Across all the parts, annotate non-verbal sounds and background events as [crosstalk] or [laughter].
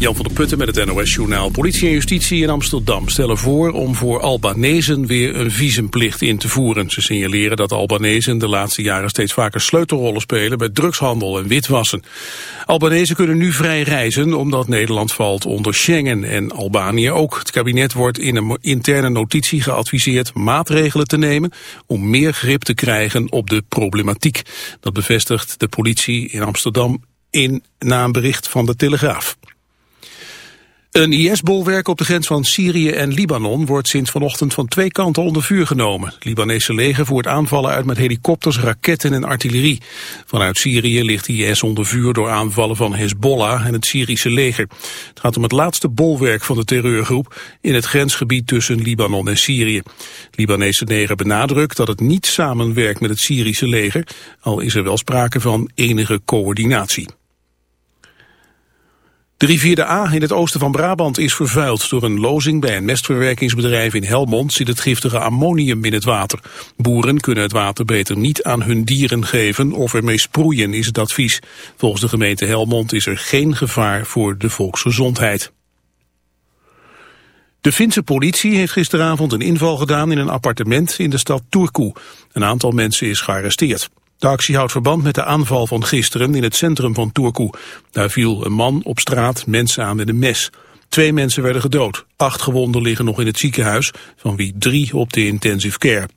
Jan van der Putten met het NOS-journaal. Politie en justitie in Amsterdam stellen voor om voor Albanezen weer een visumplicht in te voeren. Ze signaleren dat Albanezen de laatste jaren steeds vaker sleutelrollen spelen bij drugshandel en witwassen. Albanezen kunnen nu vrij reizen omdat Nederland valt onder Schengen en Albanië ook. Het kabinet wordt in een interne notitie geadviseerd maatregelen te nemen om meer grip te krijgen op de problematiek. Dat bevestigt de politie in Amsterdam in, na een bericht van de Telegraaf. Een IS-bolwerk op de grens van Syrië en Libanon wordt sinds vanochtend van twee kanten onder vuur genomen. Het Libanese leger voert aanvallen uit met helikopters, raketten en artillerie. Vanuit Syrië ligt IS onder vuur door aanvallen van Hezbollah en het Syrische leger. Het gaat om het laatste bolwerk van de terreurgroep in het grensgebied tussen Libanon en Syrië. Libanese leger benadrukt dat het niet samenwerkt met het Syrische leger, al is er wel sprake van enige coördinatie. De rivier de A in het oosten van Brabant is vervuild. Door een lozing bij een mestverwerkingsbedrijf in Helmond zit het giftige ammonium in het water. Boeren kunnen het water beter niet aan hun dieren geven of ermee sproeien is het advies. Volgens de gemeente Helmond is er geen gevaar voor de volksgezondheid. De Finse politie heeft gisteravond een inval gedaan in een appartement in de stad Turku. Een aantal mensen is gearresteerd. De actie houdt verband met de aanval van gisteren in het centrum van Turku. Daar viel een man op straat mensen aan met een mes. Twee mensen werden gedood. Acht gewonden liggen nog in het ziekenhuis, van wie drie op de intensive care.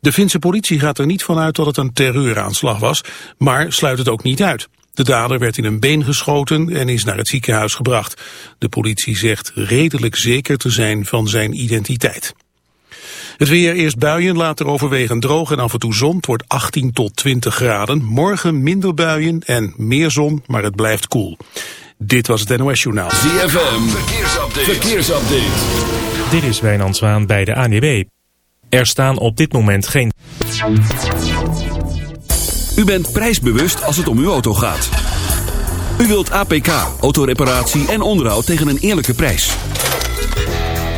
De Finse politie gaat er niet van uit dat het een terreuraanslag was, maar sluit het ook niet uit. De dader werd in een been geschoten en is naar het ziekenhuis gebracht. De politie zegt redelijk zeker te zijn van zijn identiteit. Het weer eerst buien, later overwegend droog en af en toe zon. Het wordt 18 tot 20 graden. Morgen minder buien en meer zon, maar het blijft koel. Dit was het NOS Journaal. ZFM, verkeersupdate. verkeersupdate. Dit is Wijnand Zwaan bij de ANWB. Er staan op dit moment geen... U bent prijsbewust als het om uw auto gaat. U wilt APK, autoreparatie en onderhoud tegen een eerlijke prijs.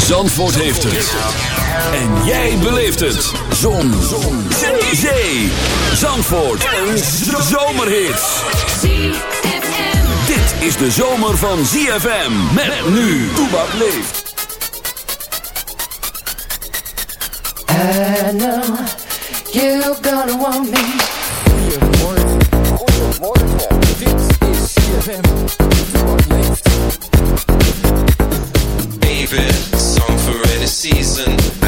Zandvoort heeft het. En jij beleeft het. Zon. Zon. Zee. Zee. Zandvoort. Een zomerhit. Dit is de zomer van ZFM. Met nu. Toebak leeft. I know you're gonna want me. Goedemorgen. Goedemorgen. Dit is ZFM. Toebak leeft. Baby. Song for any season.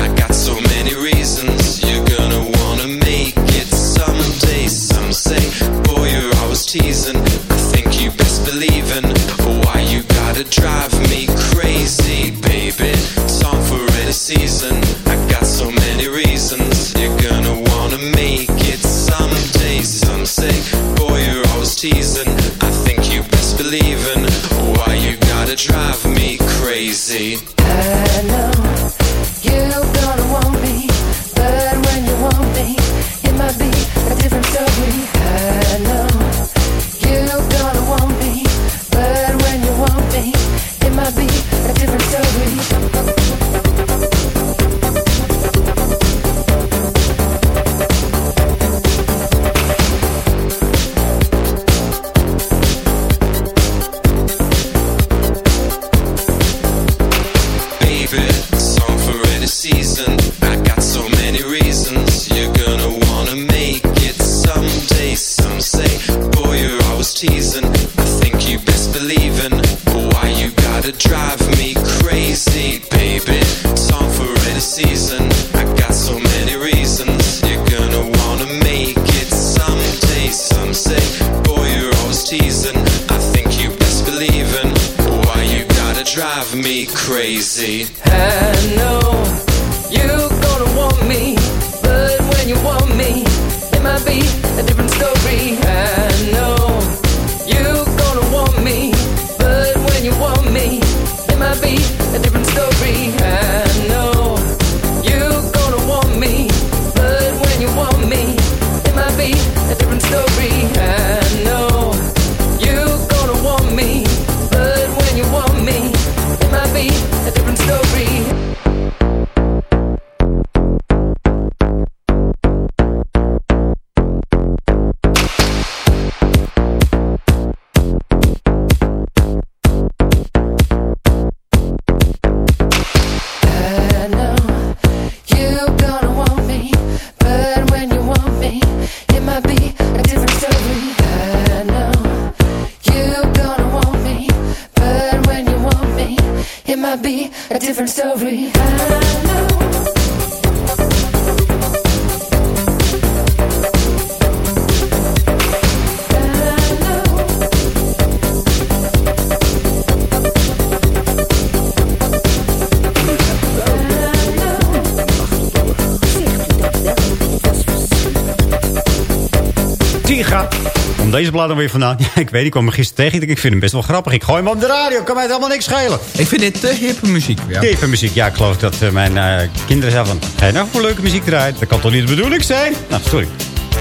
Blad dan weer vandaan. [laughs] Ja, ik weet, ik kwam hem gisteren tegen. Ik denk, Ik vind hem best wel grappig. Ik gooi hem op de radio. Kan mij het allemaal niks schelen. Ik vind dit te hippe muziek. Ja. Even muziek. Ja, ik geloof dat eh, mijn eh, kinderen zeiden van... Ga je nou voor leuke muziek draaien? Dat kan toch niet de bedoeling zijn? Nou, sorry.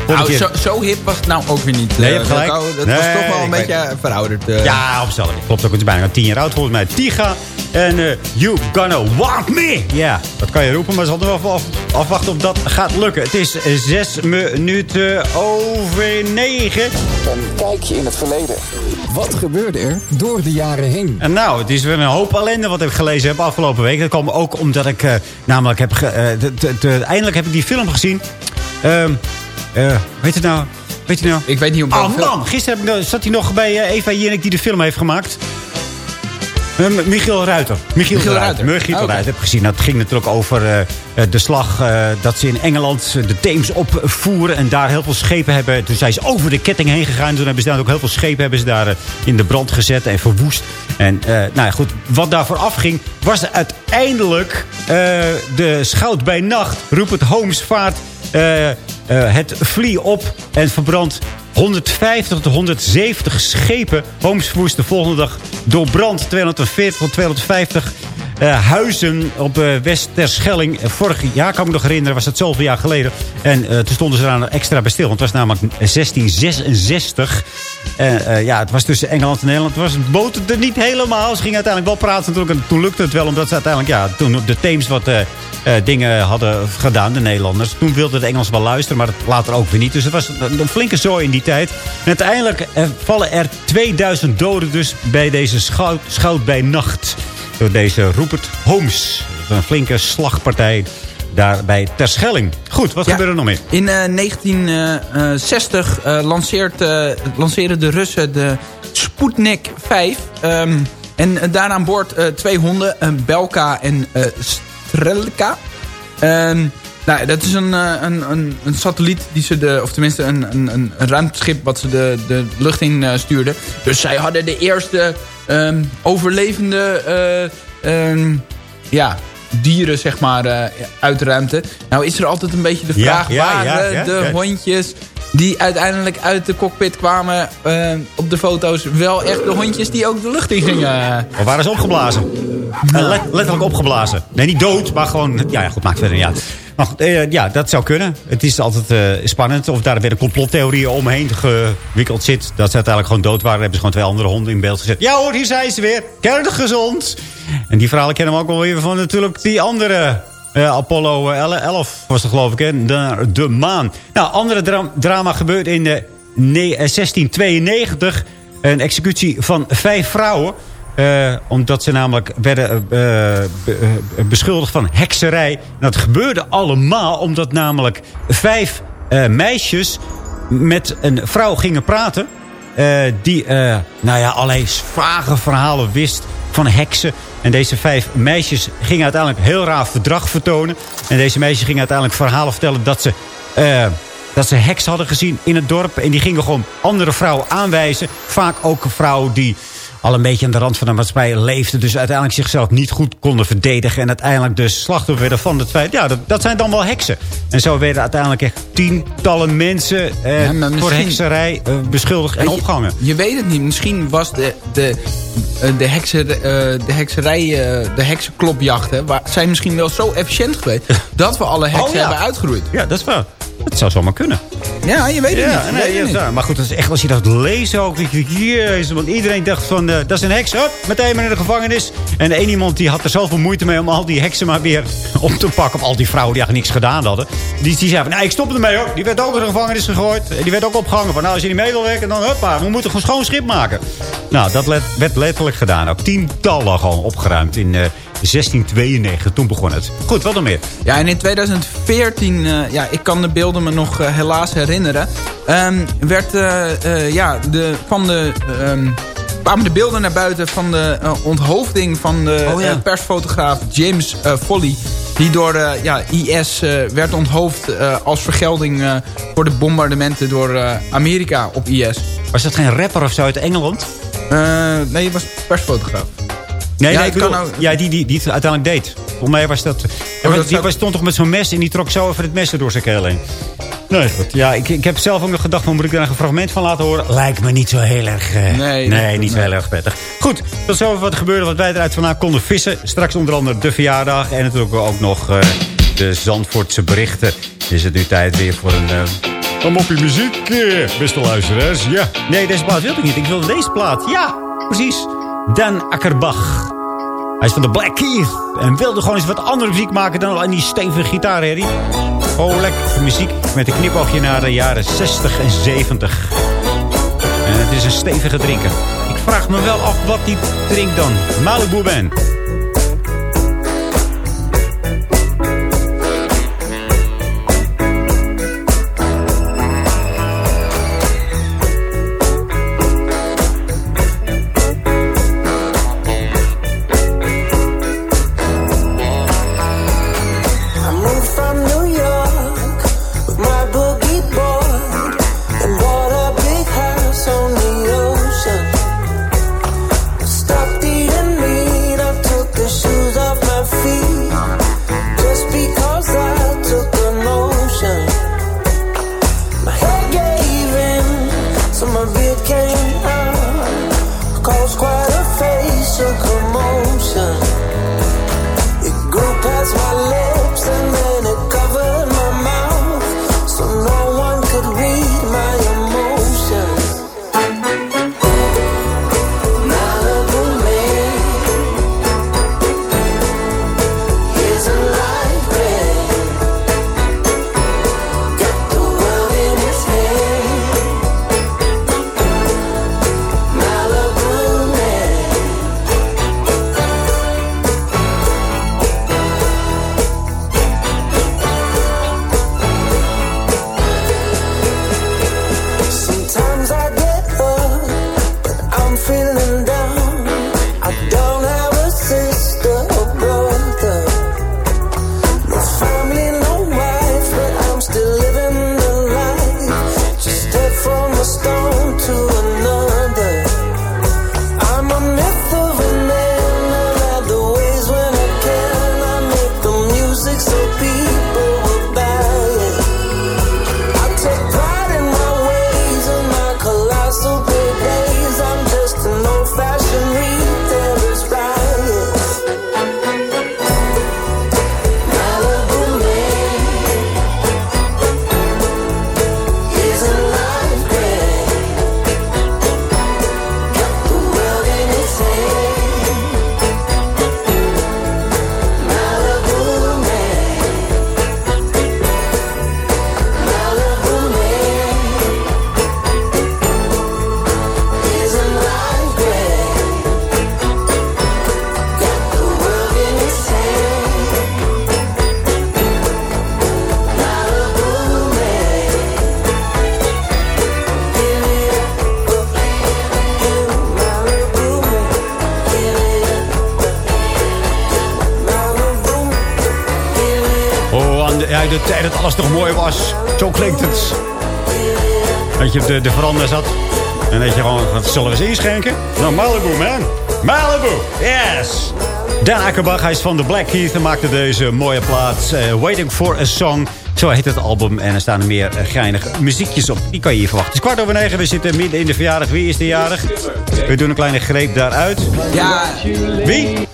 Nou, zo, zo hip was het nou ook weer niet. Nee, je Eh, hebt gelijk. Dat, dat Nee, was toch wel een beetje weet- verouderd. Ja, op zichzelf. Klopt ook. Het is bijna tien jaar oud volgens mij. Tiga en eh, You Gonna Want Me. Ja, dat kan je roepen, maar ze hadden wel af, afwachten of dat gaat lukken. Het is eh, zes minuten over negen. Een kijkje in het verleden. Wat gebeurde er door de jaren heen? En nou, het is weer een hoop ellende wat ik gelezen heb afgelopen week. Dat kwam ook omdat ik eh, namelijk heb... eh, de- de- de- eindelijk heb ik die film gezien. Ehm eh, weet je nou... Weet je nou? Ik weet niet op Oh welke film. man, gisteren heb ik, zat hij nog bij Eva Jinek die de film heeft gemaakt. Eh, M- Michiel Ruiter. Michiel, Michiel Ruiter. Ruiter. Michiel. Ruiter heb gezien. Dat ging natuurlijk over eh, eh, de slag eh, dat ze in Engeland de Theems opvoeren. En daar heel veel schepen hebben. Toen zijn ze over de ketting heen gegaan. Toen hebben ze daar ook heel veel schepen hebben ze daar, in de brand gezet en verwoest. En nou ja, goed, wat daarvoor afging was uiteindelijk de schout bij nacht. Rupert Holmes vaart het vlie op en verbrandt 150 tot 170 schepen. Verwoest de volgende dag door brand 240 tot 250 eh, huizen op eh West-Terschelling. Eh, Vorig jaar, kan ik me nog herinneren, was dat zoveel jaar geleden. En toen stonden ze daar extra bij stil. Want het was namelijk 1666. En ja, het was tussen Engeland en Nederland. Het was het boterde niet helemaal. Ze gingen uiteindelijk wel praten natuurlijk. En toen lukte het wel, omdat ze uiteindelijk... Ja, toen de Theems wat dingen hadden gedaan, de Nederlanders. Toen wilden de Engels wel luisteren, maar het later ook weer niet. Dus het was een, flinke zooi in die tijd. En uiteindelijk vallen er 2000 doden dus bij deze schout, schout bij nacht. Door deze Rupert Holmes. Een flinke slagpartij daar bij Terschelling. Goed, wat Ja. gebeurde er nog meer? In eh, 1960 eh, lanceert, eh, lanceren de Russen de Sputnik 5. Ehm, en eh, daar aan boord eh, twee honden, een Belka en eh Strelka. Ehm, nou, dat is een, eh, een, een, een satelliet die ze de, of tenminste een, een, een ruimteschip wat ze de, de lucht in eh, stuurden. Dus zij hadden de eerste ehm, overlevende eh, ehm, ja, dieren zeg maar eh, uit de ruimte. Nou is er altijd een beetje de vraag, ja, waren ja, ja, de hondjes die uiteindelijk uit de cockpit kwamen eh, op de foto's wel echt de hondjes die ook de lucht in gingen? Of waren ze opgeblazen? Eh, let- letterlijk opgeblazen. Nee, niet dood, maar gewoon... Ja, ja goed, maakt verder niet uit. Maar goed, eh, ja, dat zou kunnen. Het is altijd eh, spannend of daar weer een complottheorie omheen gewikkeld zit. Dat ze uiteindelijk gewoon dood waren. hebben ze gewoon twee andere honden in beeld gezet. Ja hoor, hier zijn ze weer. Kerngezond. En die verhalen kennen we ook wel weer van natuurlijk die andere... eh, Apollo eh, 11 was het geloof ik, hè? Naar de maan. Nou, andere dra- drama gebeurt in de ne- eh, 1692. Een executie van vijf vrouwen. Eh, omdat ze namelijk werden eh, eh, beschuldigd van hekserij. En dat gebeurde allemaal omdat namelijk vijf meisjes met een vrouw gingen praten. die, nou ja, allerlei vage verhalen wist van heksen. En deze vijf meisjes gingen uiteindelijk heel raar verdrag vertonen. En deze meisjes gingen uiteindelijk verhalen vertellen dat ze... dat ze heks hadden gezien in het dorp. En die gingen gewoon andere vrouwen aanwijzen. Vaak ook vrouwen die al een beetje aan de rand van de maatschappij leefden. Dus uiteindelijk zichzelf niet goed konden verdedigen. En uiteindelijk dus slachtoffer werden van het feit... Ja, dat, dat zijn dan wel heksen. En zo werden uiteindelijk echt tientallen mensen eh, Ja, voor hekserij eh, beschuldigd en opgehangen. Je weet het niet. Misschien was de, de, eh, de, hekser, eh, de hekserij, de heksenklopjachten... Zijn misschien wel zo efficiënt geweest... [laughs] dat we alle heksen Oh, ja. hebben uitgeroeid. Ja, dat is waar. Dat zou zomaar kunnen. Ja, je weet het Ja, niet. Je nee, weet ja, het niet. ja, maar goed, dat is echt, als je dat leest ook, jezus, want iedereen dacht van, eh, dat is een heks, hop, meteen maar in de gevangenis. En één iemand die had er zoveel moeite mee om al die heksen maar weer [laughs] op te pakken, of al die vrouwen die eigenlijk niks gedaan hadden. Die, die zei van, nee, ik stop ermee hoor, die werd ook in de gevangenis gegooid, die werd ook opgehangen van, nou, als je niet mee wil werken, dan hoppa, we moeten gewoon schoon schip maken. Nou, dat werd letterlijk gedaan, ook tientallen gewoon opgeruimd in eh, 1692, toen begon het. Goed, wat dan meer? Ja, en in 2014, eh, ja, ik kan de beelden me nog eh, helaas herinneren... ehm, werd eh, eh, ja, de, van de, ehm, kwamen de beelden naar buiten van de eh, onthoofding van de Oh, ja. eh, persfotograaf James eh, Foley... die door ja, IS werd onthoofd als vergelding voor de bombardementen door Amerika op IS. Was dat geen rapper of zo uit Engeland? Nee, het was persfotograaf. Nee, Ja, nee, bedoel, ook- ja, die, die, die het uiteindelijk deed. Volgens mij was dat... Ja, dat die zou- was, stond toch met zo'n mes en die trok zo even het mes er door zijn keel heen. Nee. Ja, ik, ik heb zelf ook nog gedacht, van, moet ik daar een fragment van laten horen? Lijkt me niet zo heel erg... eh, Nee, nee, niet zo heel erg prettig. Goed, dat is over wat er gebeurde, wat wij eruit vandaan konden vissen. Straks onder andere de verjaardag en natuurlijk ook nog eh, de Zandvoortse berichten. Is het nu tijd weer voor een... eh Kom op je muziek, beste luisteraars. Ja. Nee, deze plaat wilde ik niet. Ik wilde deze plaat. Ja, precies. Dan Akkerbach. Hij is van de Black Keys. En wilde gewoon eens wat andere muziek maken dan alleen die stevige gitaarherrie. Lekker muziek met een knipoogje naar de jaren 60 en 70. En het is een stevige drinker. Ik vraag me wel af wat die drinkt dan. Malibu Ben. Alles nog mooi was. Zo klinkt het. Dat je op de, de veranda zat. En dat je gewoon, wat zullen we eens inschenken? Nou, Malibu, man. Malibu, yes. Dan Akkerbach, hij is van de Black Keith en maakte deze mooie plaat. eh, Waiting for a Song. Zo heet het album. En er staan er meer eh, geinige muziekjes op. Die kan je hier verwachten. Het is kwart over negen. We zitten midden in de verjaardag. Wie is de jarig? We doen een kleine greep daaruit. Ja, Wie?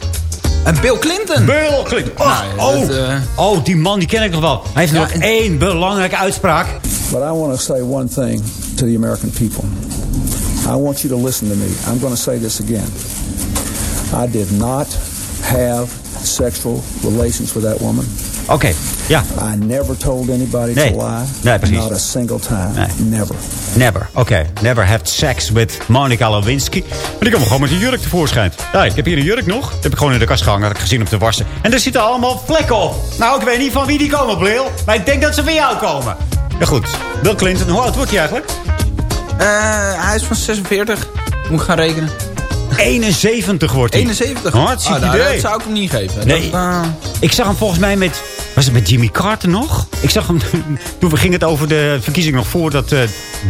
En Bill Clinton. Bill Clinton. Oh, Nou, oh. dat, eh, oh, die man die ken ik nog wel. Hij heeft Ja, nog en- één belangrijke uitspraak. But I want to say one thing to the American people. I want you to listen to me. I'm going to say this again. I did not have sexual relations with that woman. Oké, ja. I never told anybody Nee. to lie. Nee, precies. Not a single time. Nee. Never. Never. Oké. Never had sex with Monica Lewinsky. En die kwam gewoon met een jurk tevoorschijn. Ja, ik heb hier een jurk nog. Die heb ik gewoon in de kast gehangen. Had ik gezien om te wassen. En er zitten allemaal vlekken op. Nou, ik weet niet van wie die komen, Bleel. Maar ik denk dat ze van jou komen. Ja, goed. Bill Clinton. Hoe oud wordt hij eigenlijk? Eh, hij is van 46. Moet ik gaan rekenen. 71 wordt hij. 71. Hartstikke Ah, nou, idee. Dat zou ik hem niet geven. Nee. Dat, eh, Ik zag hem volgens mij met... Was het met Jimmy Carter nog? Ik zag hem... [laughs] Toen ging het over de verkiezing nog voordat eh,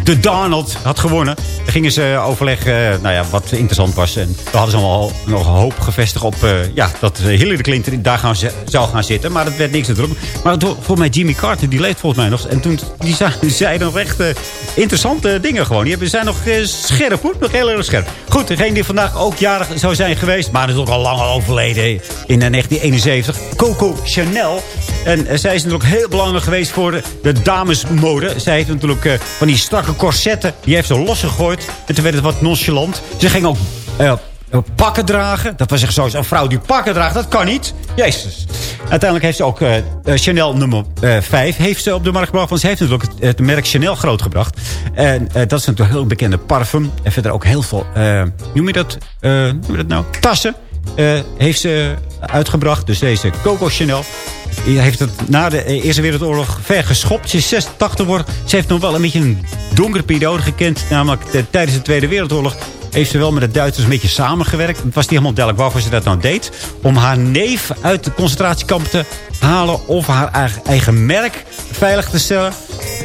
de Donald had gewonnen. Dan gingen ze overleggen, eh, nou ja, wat interessant was. En toen hadden ze al nog hoop gevestigd op... eh, ja, dat Hillary Clinton daar gaan, zou gaan zitten. Maar dat werd niks natuurlijk. Maar volgens mij Jimmy Carter, die leeft volgens mij nog. En toen die [laughs] zei, nog echt eh, interessante dingen gewoon. Die zijn nog eh, scherp hoor. Nog heel erg scherp. Goed, degene die vandaag ook jarig zou zijn geweest. Maar dat is ook al lang overleden. In eh, 1971. Coco Chanel. En eh, zij is natuurlijk heel belangrijk geweest voor de, de damesmode. Zij heeft natuurlijk eh, van die strakke corsetten. Die heeft ze losgegooid. En toen werd het wat nonchalant. Ze ging ook eh, pakken dragen. Dat was echt zo. Een vrouw die pakken draagt, dat kan niet. Jezus. Uiteindelijk heeft ze ook Chanel nummer 5 heeft ze op de markt gebracht. Want ze heeft natuurlijk het, het merk Chanel grootgebracht. En dat is natuurlijk een heel bekende parfum. En verder ook heel veel, noem je dat, noem je dat nou? Tassen eh, heeft ze uitgebracht. Dus deze Coco Chanel. Heeft het na de Eerste Wereldoorlog ver geschopt. Ze is 86 geworden. Ze heeft nog wel een beetje een donkere periode gekend. Namelijk tijdens de Tweede Wereldoorlog heeft ze wel met de Duitsers een beetje samengewerkt. Het was niet helemaal duidelijk waarvoor ze dat nou deed. Om haar neef uit de concentratiekamp te halen. Of haar eigen, eigen merk veilig te stellen.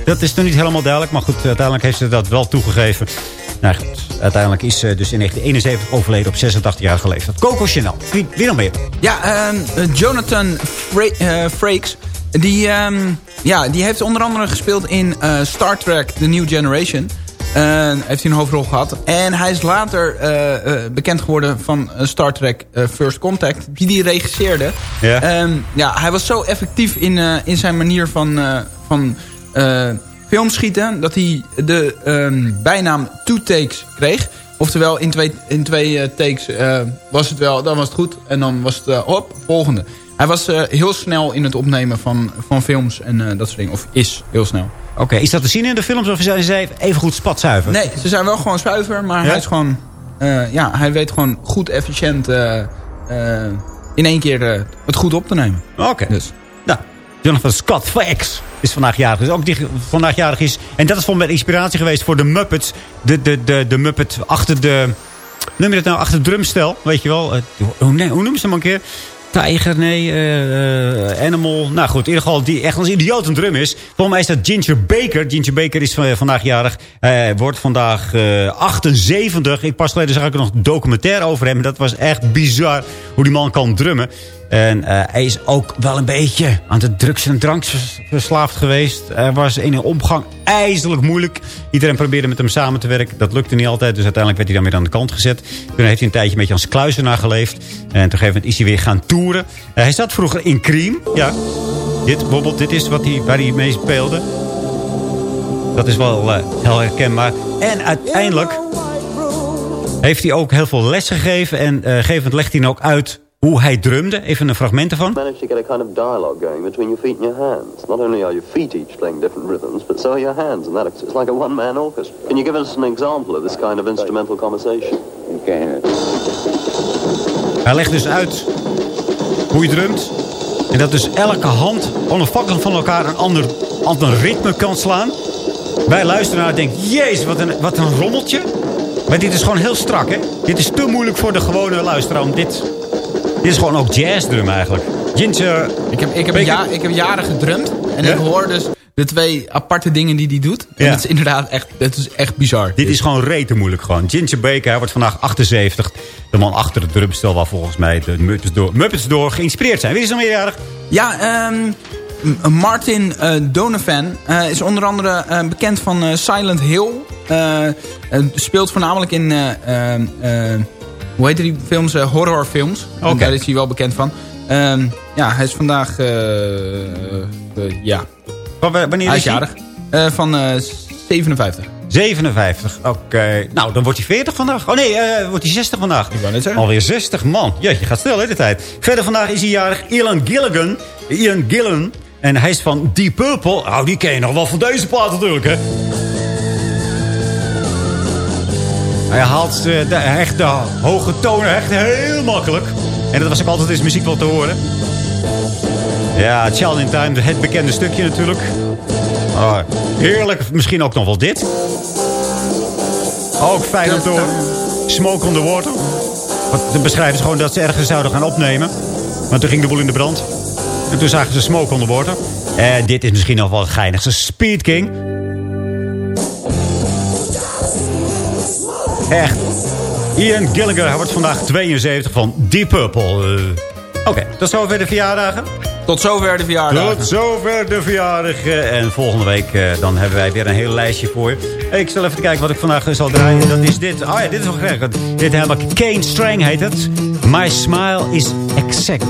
Dat is nog niet helemaal duidelijk. Maar goed, uiteindelijk heeft ze dat wel toegegeven. Nou goed, uiteindelijk is ze dus in 1971 overleden op 86 jaar leeftijd. Coco Chanel. Wie, wie nog meer? Ja, ehm, eh, Jonathan Fra eh, Frakes. Die, ehm, ja, die heeft onder andere gespeeld in eh, Star Trek The New Generation. Eh, heeft hij een hoofdrol gehad. En hij is later bekend geworden van Star Trek First Contact. Die die regisseerde. Ja. Ehm, ja, hij was zo effectief in, in zijn manier van, van filmschieten... dat hij de ehm, bijnaam Two Takes kreeg. Oftewel, in twee, in twee eh, takes eh, was het wel, dan was het goed. En dan was het, eh, hop, volgende. Hij was heel snel in het opnemen van, van films en dat soort dingen. Of is heel snel. Oké, is dat te zien in de films of zijn zij even goed spatzuiver? Nee, ze zijn wel gewoon zuiver, maar Ja? hij is gewoon... ja, hij weet gewoon goed efficiënt in één keer het goed op te nemen. Oké. Dus. Nou, Jonathan Scott Frakes is vandaag jarig. Dus ook die vandaag jarig is. En dat is volgens mij inspiratie geweest voor de Muppets. De, de, de, de Muppet achter de... Noem je dat nou? Achter het drumstel. Weet je wel? Eh, hoe, nee, hoe noemen ze hem een keer? Tijger, nee, eh, eh, Animal. Nou goed, in ieder geval die echt als idioot een drum is. Volgens mij is dat Ginger Baker. Ginger Baker is van- vandaag jarig. Wordt vandaag eh, 78. Ik pas geleden zag ik nog een documentaire over hem. Dat was echt bizar hoe die man kan drummen. En eh, hij is ook wel een beetje aan de drugs en drank verslaafd geweest. Hij was in een omgang ijzerlijk moeilijk. Iedereen probeerde met hem samen te werken. Dat lukte niet altijd. Dus uiteindelijk werd hij dan weer aan de kant gezet. Toen heeft hij een tijdje een beetje als kluizenaar geleefd. En moment is hij weer gaan toeren. Eh, hij zat vroeger in Cream. Ja, dit bijvoorbeeld. Dit is wat hij, waar hij mee speelde. Dat is wel eh, heel herkenbaar. En uiteindelijk heeft hij ook heel veel les gegeven. En moment legt hij dan ook uit hoe hij drumde. Even een fragment ervan. managed to get a kind of dialogue going between your feet and your hands. Not only are your feet each playing different rhythms, but so are your hands, and that it's like a one-man orchestra. Can you give us an example of this kind of instrumental conversation? Okay. Hij legt dus uit hoe je drumt. En dat dus elke hand onafhankelijk van elkaar een ander, ander ritme kan slaan. Wij luisteren naar en denken, jezus, wat een, wat een rommeltje. Maar dit is gewoon heel strak, hè. Dit is te moeilijk voor de gewone luisteraar om dit... Dit is gewoon ook jazzdrum eigenlijk. Ginger... Ik heb, ik heb, ja, ik heb jaren gedrumd. En Ja? ik hoor dus de twee aparte dingen die hij doet. En Ja. dat is inderdaad echt, dat is echt bizar. Dit is gewoon rete moeilijk gewoon. Ginger Baker, hij wordt vandaag 78. De man achter het drumstel waar volgens mij de Muppets door, Muppets door geïnspireerd zijn. Wie is er meerjarig? Ja, ehm, M- Martin eh, Donovan eh, is onder andere eh, bekend van Silent Hill. Speelt voornamelijk in, eh, eh, eh, hoe heet die films? Eh, horrorfilms. Oké. Daar is hij wel bekend van. Ehm, ja, hij is vandaag, eh, eh, ja, Wa- wa- Wanneer hij is hij? jarig. Eh, van eh, 57. 57, oké. Nou, dan wordt hij 40 vandaag. Oh nee, wordt hij 60 vandaag. Ik wou net zeggen. Alweer 60, man. Jeetje, gaat snel hè, de tijd. Verder vandaag is hij jarig Ian Gilligan. Ian Gillan. En hij is van Deep Purple. Nou, die ken je nog wel van deze plaat natuurlijk, hè. Hij haalt eh, de, echt de hoge tonen echt heel makkelijk. En dat was ook altijd in muziek wel te horen. Ja, Child in Time, het bekende stukje natuurlijk. Ah, heerlijk. Misschien ook nog wel dit. Ook fijn om te horen. Smoke on the water. Want beschrijven ze gewoon dat ze ergens zouden gaan opnemen. Maar toen ging de boel in de brand. En toen zagen ze smoke on the water. En dit is misschien nog wel het geinigste. Speed King. Echt. Ian Gallagher, hij wordt vandaag 72 van Deep Purple. Eh, Oké, tot zover de verjaardagen. Tot zover de verjaardag. Tot zover de verjaardag. eh, En volgende week eh, dan hebben wij weer een heel lijstje voor je. Ik zal even kijken wat ik vandaag zal draaien. Dat is dit. Oh ja, dit is wel graag. Dit helemaal Kane Strang heet het. My smile is exact.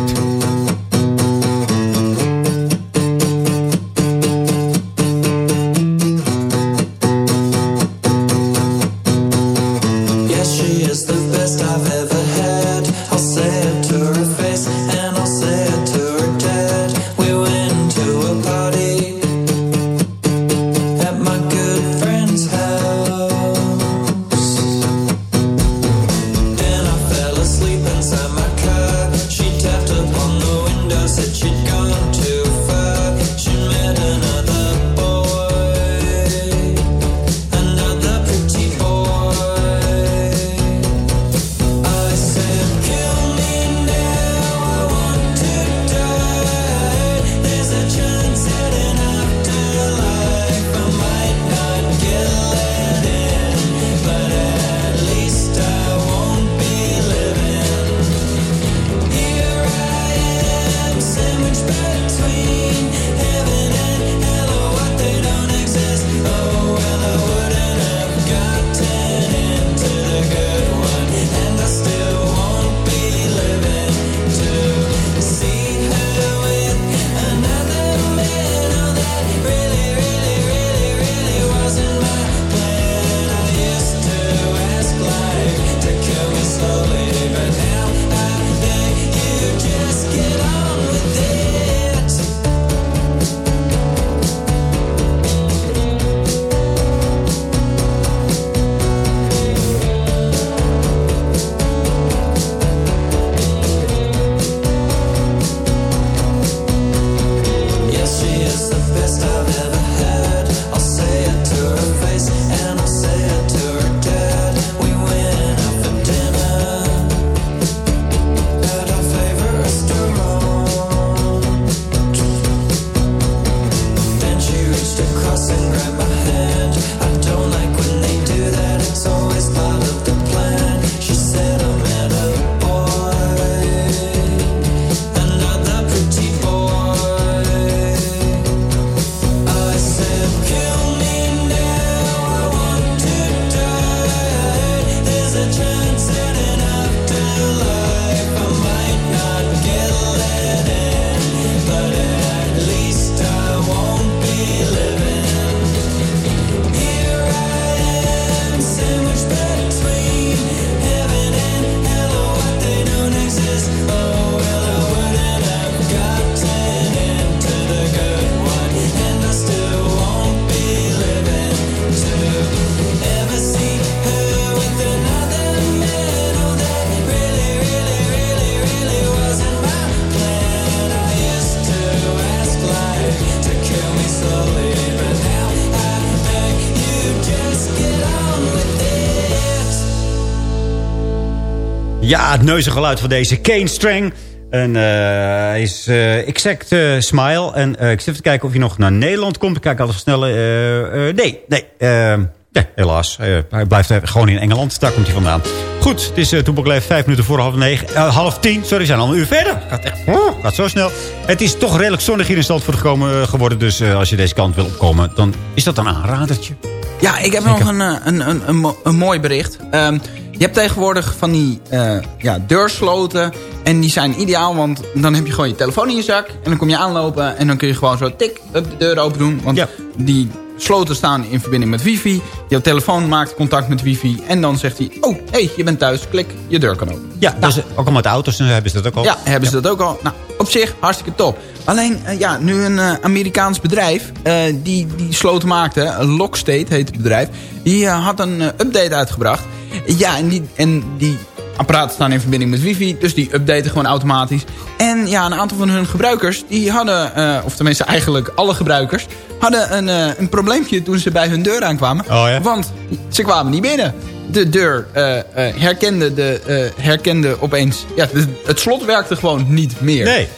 Ja, het neuzengeluid van deze Kane Strang. En hij is eh, Exact eh, Smile. En ik zit even te kijken of hij nog naar Nederland komt. Ik kijk alles snel. nee, nee. nee, helaas. Hij blijft gewoon in Engeland. Daar komt hij vandaan. Goed, het is uh, Toepak Leef vijf minuten voor half negen. half tien, sorry, we zijn al een uur verder. Gaat echt oh, gaat zo snel. Het is toch redelijk zonnig hier in Zandvoort gekomen, geworden. Dus als je deze kant wil opkomen, dan is dat een aanradertje. Ja, ik heb nog een, een, een, een mooi bericht. Ehm, je hebt tegenwoordig van die eh, ja, deursloten. En die zijn ideaal, want dan heb je gewoon je telefoon in je zak. En dan kom je aanlopen en dan kun je gewoon zo tik, de deur open doen. Want die sloten staan in verbinding met wifi. Jouw telefoon maakt contact met wifi. En dan zegt hij, oh, hey, je bent thuis. Klik, je deur kan open. Ja, is ook al met auto's hebben ze dat ook al. Ja, hebben ze dat ook al. Nou, op zich hartstikke top. Alleen, eh, ja, nu een eh, Amerikaans bedrijf eh, die, die sloten maakte, Lockstate heet het bedrijf, die had een update uitgebracht. Ja, en die, en die apparaten staan in verbinding met wifi, dus die updaten gewoon automatisch. En ja, een aantal van hun gebruikers, die hadden, eh, of tenminste eigenlijk alle gebruikers, hadden een, eh, een probleempje toen ze bij hun deur aankwamen. Oh ja? Want ze kwamen niet binnen. De deur eh, herkende, de, herkende opeens... Ja, de- het slot werkte gewoon niet meer. Nee,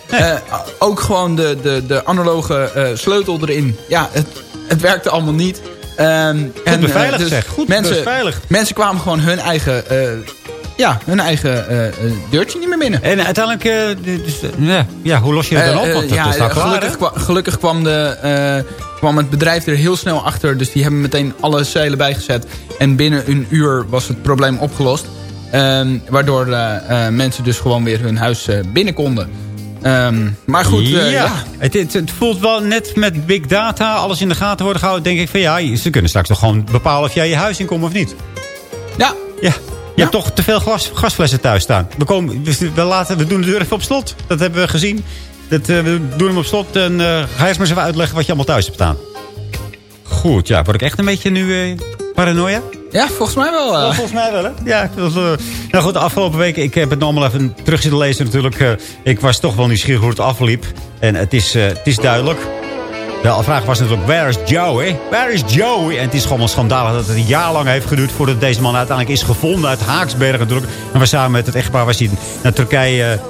ook gewoon de, de, de analoge sleutel erin. Ja, het, het werkte allemaal niet. Ehm, Goed beveiligd zeg, goed mensen, beveiligd. Mensen kwamen gewoon hun eigen, ja, hun eigen eh, deurtje niet meer binnen. En uiteindelijk, eh, dus, eh, ja, hoe los je het dan op? Want dat is nou klaar, gelukkig, kwa- gelukkig kwam, de, kwam het bedrijf er heel snel achter. Dus die hebben meteen alle zeilen bijgezet. En binnen een uur was het probleem opgelost. Ehm, waardoor mensen dus gewoon weer hun huis binnen konden. Ehm, maar goed, ja. ja. Het, het, het voelt wel net met big data, alles in de gaten worden gehouden. Denk ik van ja, ze kunnen straks toch gewoon bepalen of jij je huis inkomt of niet. Ja. Ja. Je hebt toch te veel glas, gasflessen thuis staan. We, komen, we, laten, we doen de deur even op slot. Dat hebben we gezien. Dat, eh, we doen hem op slot. En eh, ga eens maar eens even uitleggen wat je allemaal thuis hebt staan. Goed, ja. Word ik echt een beetje nu eh, paranoia? Ja, volgens mij wel. Ja, volgens mij wel, hè? Ja, was, eh, nou goed, de afgelopen weken, ik heb het nog allemaal even terug zitten lezen natuurlijk. ik was toch wel nieuwsgierig hoe het afliep. En het is, het is duidelijk. De vraag was natuurlijk, where is Joey? Where is Joey? En het is gewoon wel schandalig dat het een jaar lang heeft geduurd... voordat deze man uiteindelijk is gevonden uit Haaksbergen natuurlijk. En we samen met het echtpaar was hij naar Turkije eh,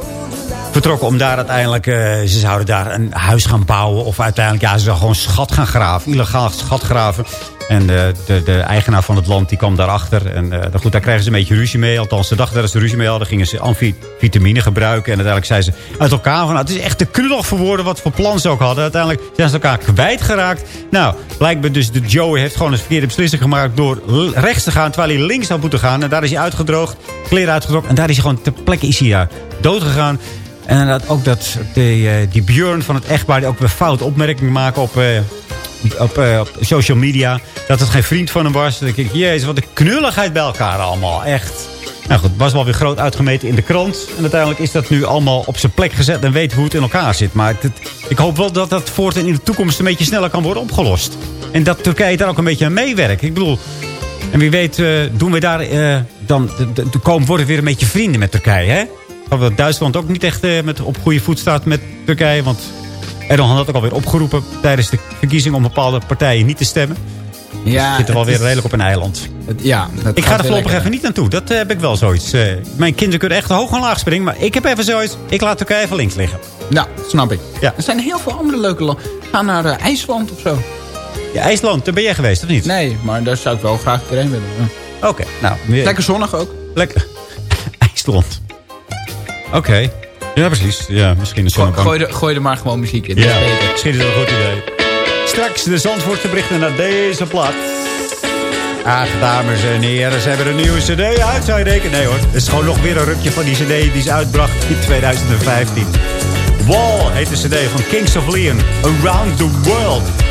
vertrokken... om daar uiteindelijk... eh, ze zouden daar een huis gaan bouwen. Of uiteindelijk, ja, ze zouden gewoon schat gaan graven. Illegaal schat graven. En de, de, de eigenaar van het land die kwam daarachter. En eh, goed, daar kregen ze een beetje ruzie mee. Althans, ze dachten dat ze ruzie mee hadden. Gingen ze amfivitamine gebruiken. En uiteindelijk zeiden ze uit elkaar van... Nou, het is echt te knullig voor woorden wat voor plan ze ook hadden. Uiteindelijk zijn ze elkaar kwijtgeraakt. Nou, blijkbaar dus de Joey heeft gewoon een verkeerde beslissing gemaakt... door rechts te gaan, terwijl hij links had moeten gaan. En daar is hij uitgedroogd, kleren uitgetrokken. En daar is hij gewoon ter plekke is ja, dood gegaan. En dat, ook dat die, eh, die Björn van het echtpaar... die ook weer fout opmerkingen maken op... eh, op, eh, op social media. Dat het geen vriend van hem was. Dan ik, jezus, wat een knulligheid bij elkaar allemaal. Echt. Nou goed, was wel weer groot uitgemeten in de krant. En uiteindelijk is dat nu allemaal op zijn plek gezet. En weet hoe het in elkaar zit. Maar ik hoop wel dat dat voortaan in de toekomst een beetje sneller kan worden opgelost. En dat Turkije daar ook een beetje aan meewerkt. Ik bedoel, en wie weet eh, doen we daar eh, dan... De, komen worden we weer een beetje vrienden met Turkije, hè? Dat Duitsland ook niet echt met, op goede voet staat met Turkije. Want Erdogan had ook alweer opgeroepen tijdens de verkiezing om bepaalde partijen niet te stemmen. Ja, We zitten wel het weer is- redelijk op een eiland. Het- ja, dat Ik ga er voorlopig even niet naartoe. Dat eh, heb ik wel zoiets. Eh, mijn kinderen kunnen echt hoog en laag springen. Maar ik heb even zoiets. Ik laat Turkije even links liggen. Ja, snap ik. Ja. Er zijn heel veel andere leuke landen. Ga naar eh, IJsland of zo. Ja, IJsland, daar ben jij geweest of niet? Nee, maar daar zou ik wel graag een keer heen willen. Ja. Oké, nou. meer- Lekker zonnig ook. Lekker. [laughs] IJsland. Oké. Ja, precies. Ja, misschien een zonnebank. gooi, er, gooi er maar gewoon muziek in. Ja, misschien is dat een goed idee. Straks de Zandvoortse berichten naar deze plaat. Ach, dames en heren, ze hebben een nieuwe cd uit, zou je denken? Nee hoor, het is gewoon nog weer een rukje van die cd die ze uitbracht in 2015. Wall heet de cd van Kings of Leon, Around the World.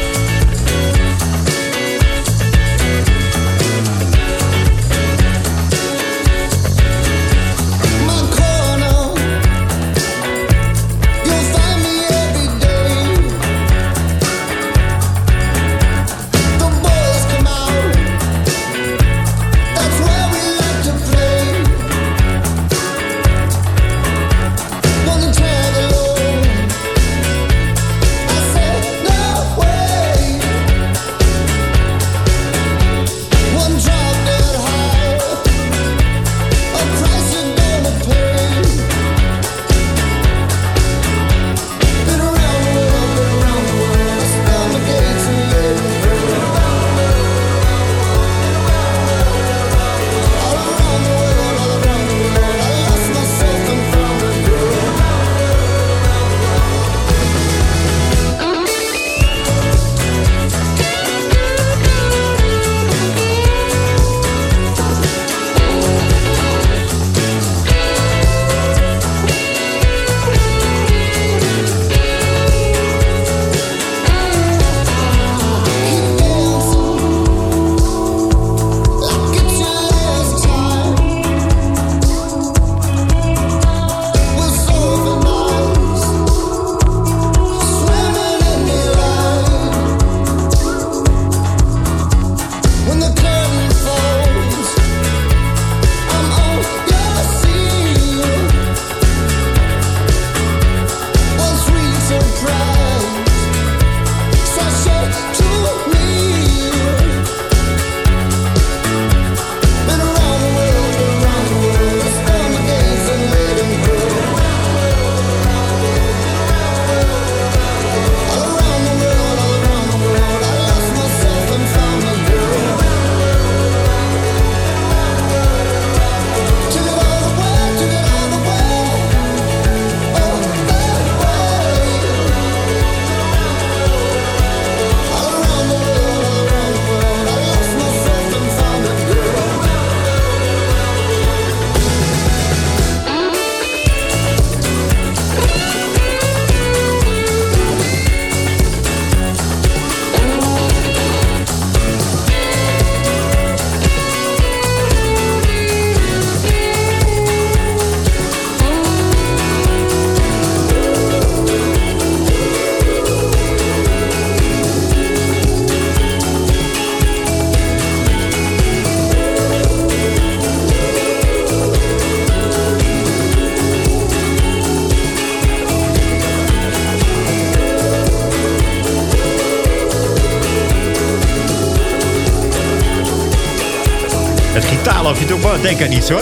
Denk aan iets hoor.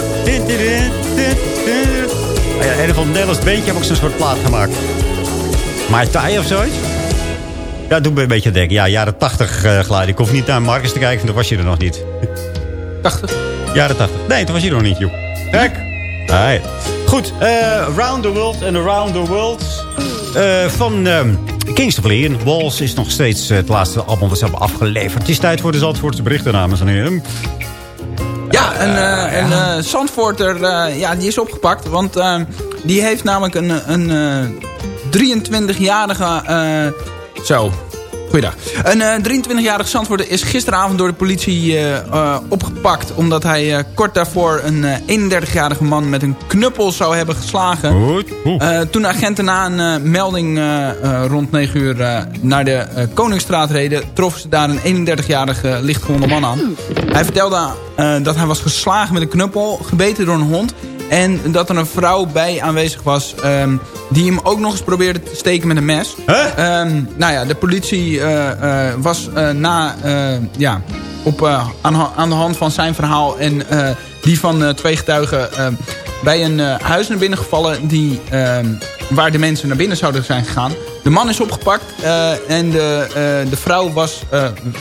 Ah ja, een van Nederlands beentje heb ook zo'n soort plaat gemaakt. Mai Tai of zoiets? Ja, doet me een beetje denken. Ja, jaren 80 uh, geluid. Ik hoef niet naar Marcus te kijken, want toen was je er nog niet. 80? Jaren 80. Nee, toen was je er nog niet, joh. Kijk. Nee. Goed, eh Round the World and Around the World. eh, van ehm Kings of Leon. Walls is nog steeds het laatste album dat ze hebben afgeleverd. Het is tijd voor de Zandvoortse berichten, dames en heren. Ja, een, eh een eh, Zandvoorter, eh, ja, die is opgepakt. Want die heeft namelijk een, een eh, 23-jarige... eh, zo, goeiedag. Een eh 23-jarige Zandvoorter is gisteravond door de politie eh, eh, opgepakt. Omdat hij eh, kort daarvoor een eh, 31-jarige man met een knuppel zou hebben geslagen. Eh, toen agenten na een eh, melding eh, eh, rond 9 uur eh, naar de eh, Koningsstraat reden... troffen ze daar een 31-jarige lichtgewonde man aan. Hij vertelde eh, dat hij was geslagen met een knuppel, gebeten door een hond... en dat er een vrouw bij aanwezig was... ehm, die hem ook nog eens probeerde te steken met een mes. Ehm, nou ja, de politie eh, eh, was eh, na... ja, op, aan, aan de hand van zijn verhaal en die van twee getuigen... bij een huis naar binnen gevallen die, ehm, waar de mensen naar binnen zouden zijn gegaan. De man is opgepakt en de, de vrouw was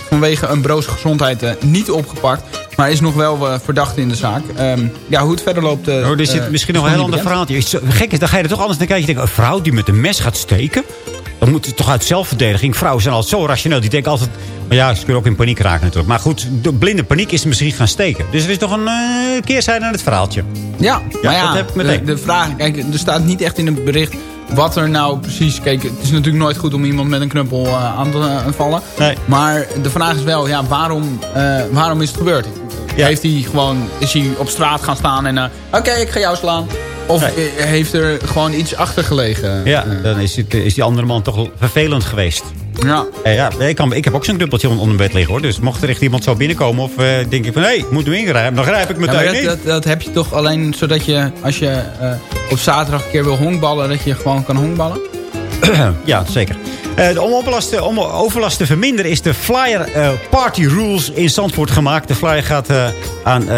vanwege een broze gezondheid niet opgepakt. Maar is nog wel eh, verdacht in de zaak. Ehm, ja, hoe het verder loopt... eh, Oh, er zit eh, misschien is nog een heel ander bekend. verhaal. Is zo- Gek is, dan ga je er toch anders naar kijken. Je denkt, een vrouw die met een mes gaat steken... dan moet het toch uit zelfverdediging. Vrouwen zijn altijd zo rationeel. Die denken altijd... Maar ja, ze kunnen ook in paniek raken natuurlijk. Maar goed, de blinde paniek is misschien gaan steken. Dus er is toch een eh, keerzijde aan het verhaaltje. Ja, maar ja, dat heb ik de, meteen. de vraag... Kijk, er staat niet echt in het bericht wat er nou precies... Kijk, het is natuurlijk nooit goed om iemand met een knuppel aan te vallen. Nee. Maar de vraag is wel, ja, waarom, waarom is het gebeurd? Heeft hij gewoon, is hij op straat gaan staan en... eh, Oké, ik ga jou slaan. Of Nee. eh, heeft er gewoon iets achter gelegen? Ja, Eh, dan is, het, is die andere man toch vervelend geweest. ja. Eh, ja, ik, kan, ik heb ook zo'n knuppeltje onder mijn bed liggen hoor. Dus mocht er echt iemand zo binnenkomen of denk ik van... hé, hey, ik moet nu ingrijpen. Dan grijp ik Ja, meteen maar dat, dat, dat heb je toch alleen zodat je, als je op zaterdag een keer wil honkballen, dat je gewoon kan honkballen? [clears throat] Ja, zeker. Eh, om, overlast, te- om overlast te verminderen is de flyer eh, Party Rules in Zandvoort gemaakt. De flyer gaat, eh, aan,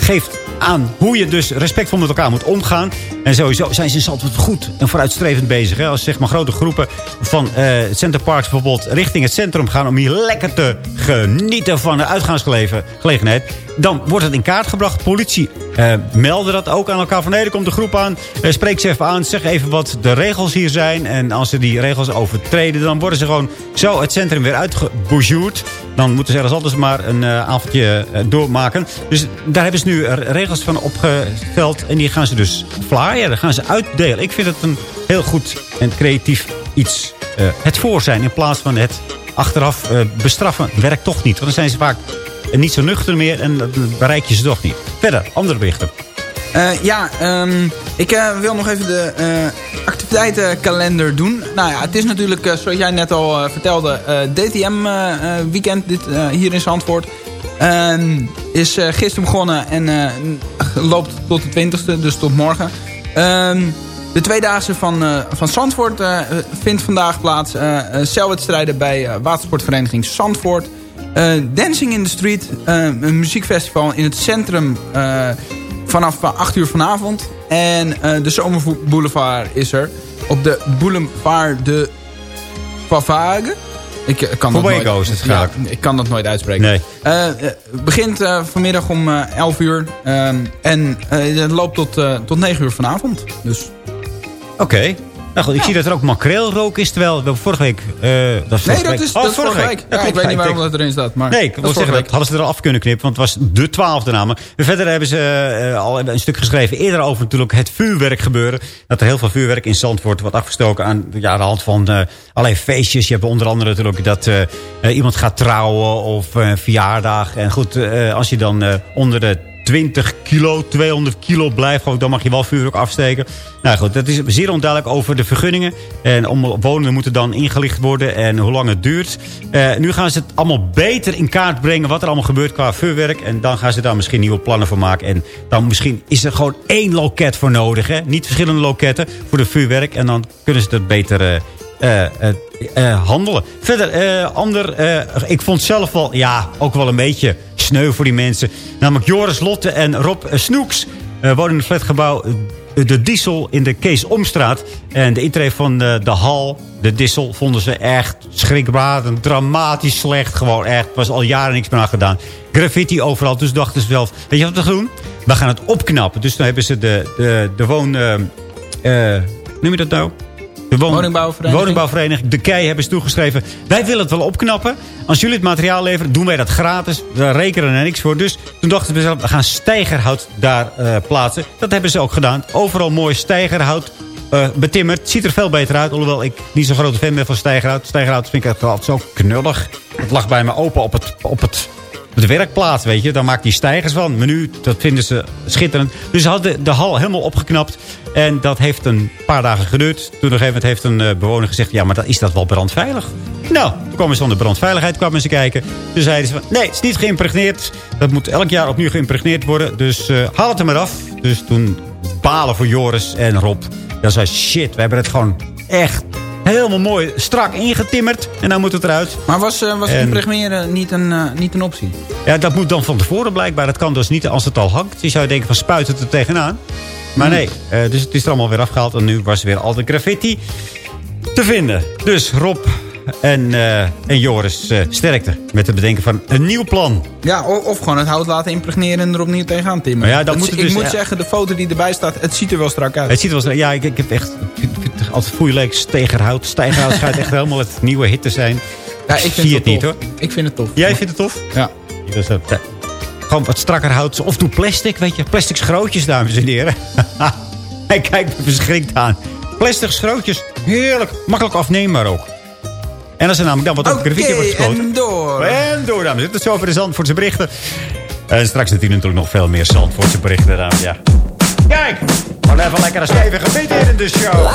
geeft aan hoe je dus respectvol met elkaar moet omgaan. En sowieso zijn ze in Zandvoort goed en vooruitstrevend bezig. Hè? Als zeg maar grote groepen van het Center Parks bijvoorbeeld richting het centrum gaan... om hier lekker te genieten van de uitgaansgelegenheid... dan wordt het in kaart gebracht. Politie eh melden dat ook aan elkaar. Van nee, komt de groep aan. Eh, spreek ze even aan. Zeg even wat de regels hier zijn. En als ze die regels overtreden... dan worden ze gewoon zo het centrum weer uitgeboujourd. Dan moeten ze ergens anders maar een eh, avondje eh, doormaken. Dus daar hebben ze nu eh, regels van opgesteld. En die gaan ze dus flyen. Dan gaan ze uitdelen. Ik vind het een heel goed en creatief iets. het voor zijn in plaats van het achteraf bestraffen. Werkt toch niet. Want dan zijn ze vaak eh, niet zo nuchter meer. En dan bereik je ze toch niet. Verder, andere berichten. Eh, ja, ehm, ik eh, wil nog even de eh, activiteitenkalender doen. Nou ja, het is natuurlijk, zoals jij net al vertelde, DTM-weekend dit hier in Zandvoort. Is gisteren begonnen en loopt tot de 20e, dus tot morgen. Ehm, de tweedaagse van, van Zandvoort vindt vandaag plaats. celwedstrijden bij watersportvereniging Zandvoort. Eh, Dancing in the Street, eh, een muziekfestival in het centrum eh, vanaf eh, 8 uur vanavond. En de Zomerboulevard is er. Op de Boulevard de Pavage. Ik kan dat Fuego nooit, het ja, ik kan dat nooit uitspreken. Nee. Begint vanmiddag om eh 11 uur. ehm, en het loopt tot, tot 9 uur vanavond. Dus Oké. Nou goed, ik zie dat er ook makreelrook is. Terwijl we vorige week... eh, dat is nee, vorige dat is, Oh, dat vorige week. Ja, ik weet niet waarom dat erin staat. Maar Nee, ik wil zeggen, dat hadden ze er al af kunnen knippen. Want het was de twaalfde namen. En verder hebben ze eh, al een stuk geschreven eerder over natuurlijk het vuurwerk gebeuren. Dat er heel veel vuurwerk in Zandvoort wordt afgestoken aan ja, de hand van allerlei feestjes. Je hebt onder andere natuurlijk dat iemand gaat trouwen of een verjaardag. En goed, als je dan onder de 20 kilo, 200 kilo blijft, gewoon, dan mag je wel vuurwerk afsteken. Nou goed, dat is zeer onduidelijk over de vergunningen. En omwonenden moeten dan ingelicht worden en hoe lang het duurt. Eh, nu gaan ze het allemaal beter in kaart brengen wat er allemaal gebeurt qua vuurwerk. En dan gaan ze daar misschien nieuwe plannen voor maken. En dan misschien is er gewoon één loket voor nodig. Hè? Niet verschillende loketten voor de vuurwerk. En dan kunnen ze dat beter eh, handelen. Verder, eh, ander, eh, ik vond zelf wel, ja, ook wel een beetje sneu voor die mensen. Namelijk Joris Lotte en Rob eh, Snoeks eh, wonen in het flatgebouw eh, De Diesel in de Kees Omstraat. En de intree van eh, de hal, de Dissel, vonden ze echt schrikbarend, dramatisch slecht. Gewoon echt, was al jaren niks meer aan gedaan. Graffiti overal, dus dachten ze zelf, weet je wat we doen? We gaan het opknappen. Dus dan hebben ze de, de, de woon... eh, eh, noem je dat nou? De Woningbouwvereniging. woningbouwvereniging De Kei hebben ze toegeschreven. Wij willen het wel opknappen. Als jullie het materiaal leveren, doen wij dat gratis. We rekenen er niks voor. Dus toen dachten we zelf, we gaan stijgerhout daar eh, plaatsen. Dat hebben ze ook gedaan. Overal mooi stijgerhout eh, betimmerd. Ziet er veel beter uit. Alhoewel ik niet zo'n grote fan ben van stijgerhout. Stijgerhout vind ik echt altijd zo knullig. Het lag bij me open op het, op het de werkplaats, weet je. Daar maakt die stijgers van. Maar nu, dat vinden ze schitterend. Dus ze hadden de hal helemaal opgeknapt. En dat heeft een paar dagen geduurd. Toen op een gegeven moment heeft een eh, bewoner gezegd... ja, maar is dat wel brandveilig? Nou, toen kwamen ze van de brandveiligheid kwamen ze kijken. Toen zeiden ze van, nee, het is niet geïmpregneerd. Dat moet elk jaar opnieuw geïmpregneerd worden. Dus eh, haal het er maar af. Dus toen balen voor Joris en Rob. Dan zei shit, we hebben het gewoon echt helemaal mooi strak ingetimmerd. En dan moet het eruit. Maar was, eh, was En- impregneren niet een, eh, niet een optie? Ja, dat moet dan van tevoren blijkbaar. Dat kan dus niet als het al hangt. Je zou denken van spuit het er tegenaan. Maar nee, eh, dus het is er allemaal weer afgehaald. En nu was er weer al de graffiti te vinden. Dus Rob en, en Joris eh, sterkte met het bedenken van een nieuw plan. Ja, of, of gewoon het hout laten impregneren en er opnieuw tegenaan timmen. Maar ja, dan Het- moet het ik dus- moet ja. zeggen, de foto die erbij staat, het ziet er wel strak uit. Het ziet er wel... Ja, ik, ik heb echt... Vind het altijd foeilijk. Stegerhout. Stijgerhout schijnt echt helemaal het nieuwe hit te zijn. Ja, ik vind Zie het het niet tof. hoor. Ik vind het tof. Jij vindt het tof? Ja. Dus dat, gewoon wat strakker hout. Of doe plastic, weet je. Plastic schrootjes, dames en heren. [laughs] Hij kijkt me verschrikt aan. Plastic schrootjes. Heerlijk. Makkelijk afneembaar ook. En als er namelijk dan wat op Oké, graffiti wordt geschoten. en door. En door, dames en heren. Tot zover de Zandvoortse berichten. En straks natuurlijk nog veel meer Zandvoortse berichten, dames en heren. Kijk! Gewoon even lekker een stevige beat in de show.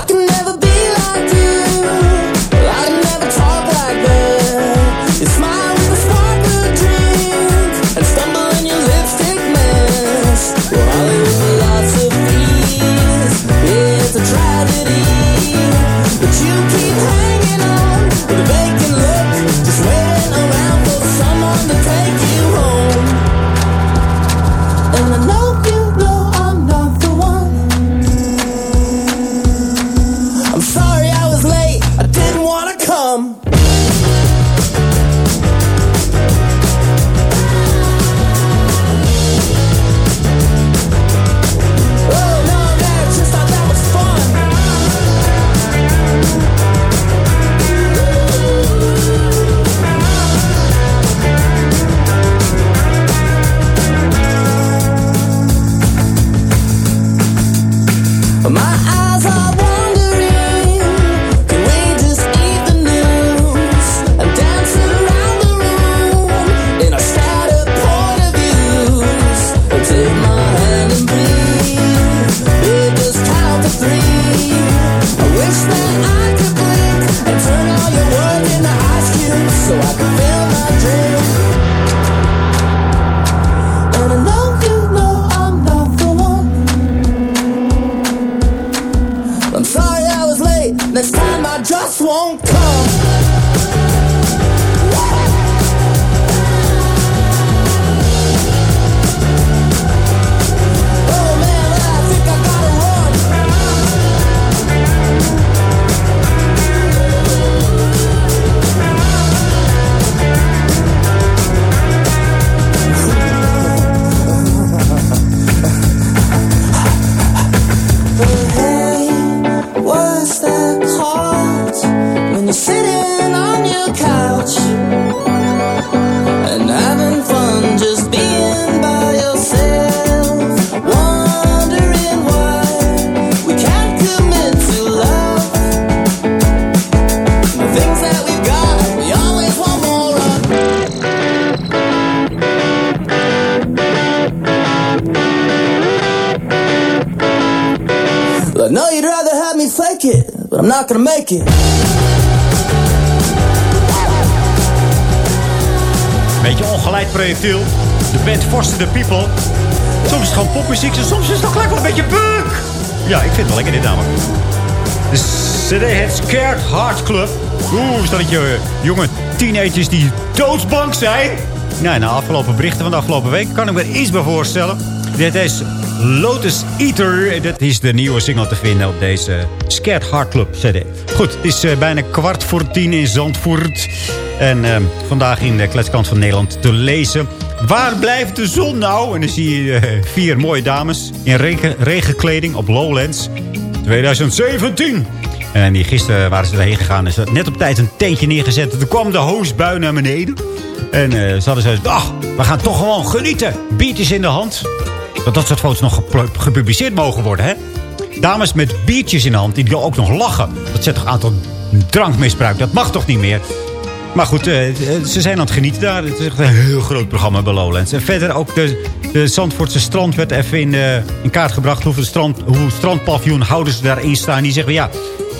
It. Beetje ongeleid projectiel. De band Foster the People. Soms is het gewoon popmuziek. en Soms is het ook gelijk wel een beetje punk. Ja, ik vind het wel lekker dit namelijk. De CD het Scared Heart Club. Oeh, is dat het je jonge teenagers die doodsbang zijn? Nou, na afgelopen berichten van de afgelopen week kan ik me iets bij voorstellen. Dit is Lotus Eater. Dat is de nieuwe single te vinden op deze Scared Heart Club CD. Goed, het is eh, bijna kwart voor tien in Zandvoort. En eh, vandaag in de kletskant van Nederland te lezen. Waar blijft de zon nou? En dan zie je eh, vier mooie dames in regen, regenkleding op Lowlands. 2017. En die gisteren waren ze erheen gegaan. En ze net op tijd een tentje neergezet. Toen kwam de hoosbui naar beneden. En ze hadden zoiets ach, we gaan toch gewoon genieten. Biertjes in de hand. Dat dat soort foto's nog gepubliceerd mogen worden, hè? Dames met biertjes in de hand, die ook nog lachen. Dat zet toch aan drankmisbruik. Dat mag toch niet meer? Maar goed, eh, ze zijn aan het genieten daar. Het is echt een heel groot programma bij Lowlands. En verder ook de, de Zandvoortse strand werd even in, eh, kaart gebracht. Hoeveel strand, hoe strandpaviljoenhouders daarin staan. Die zeggen, ja,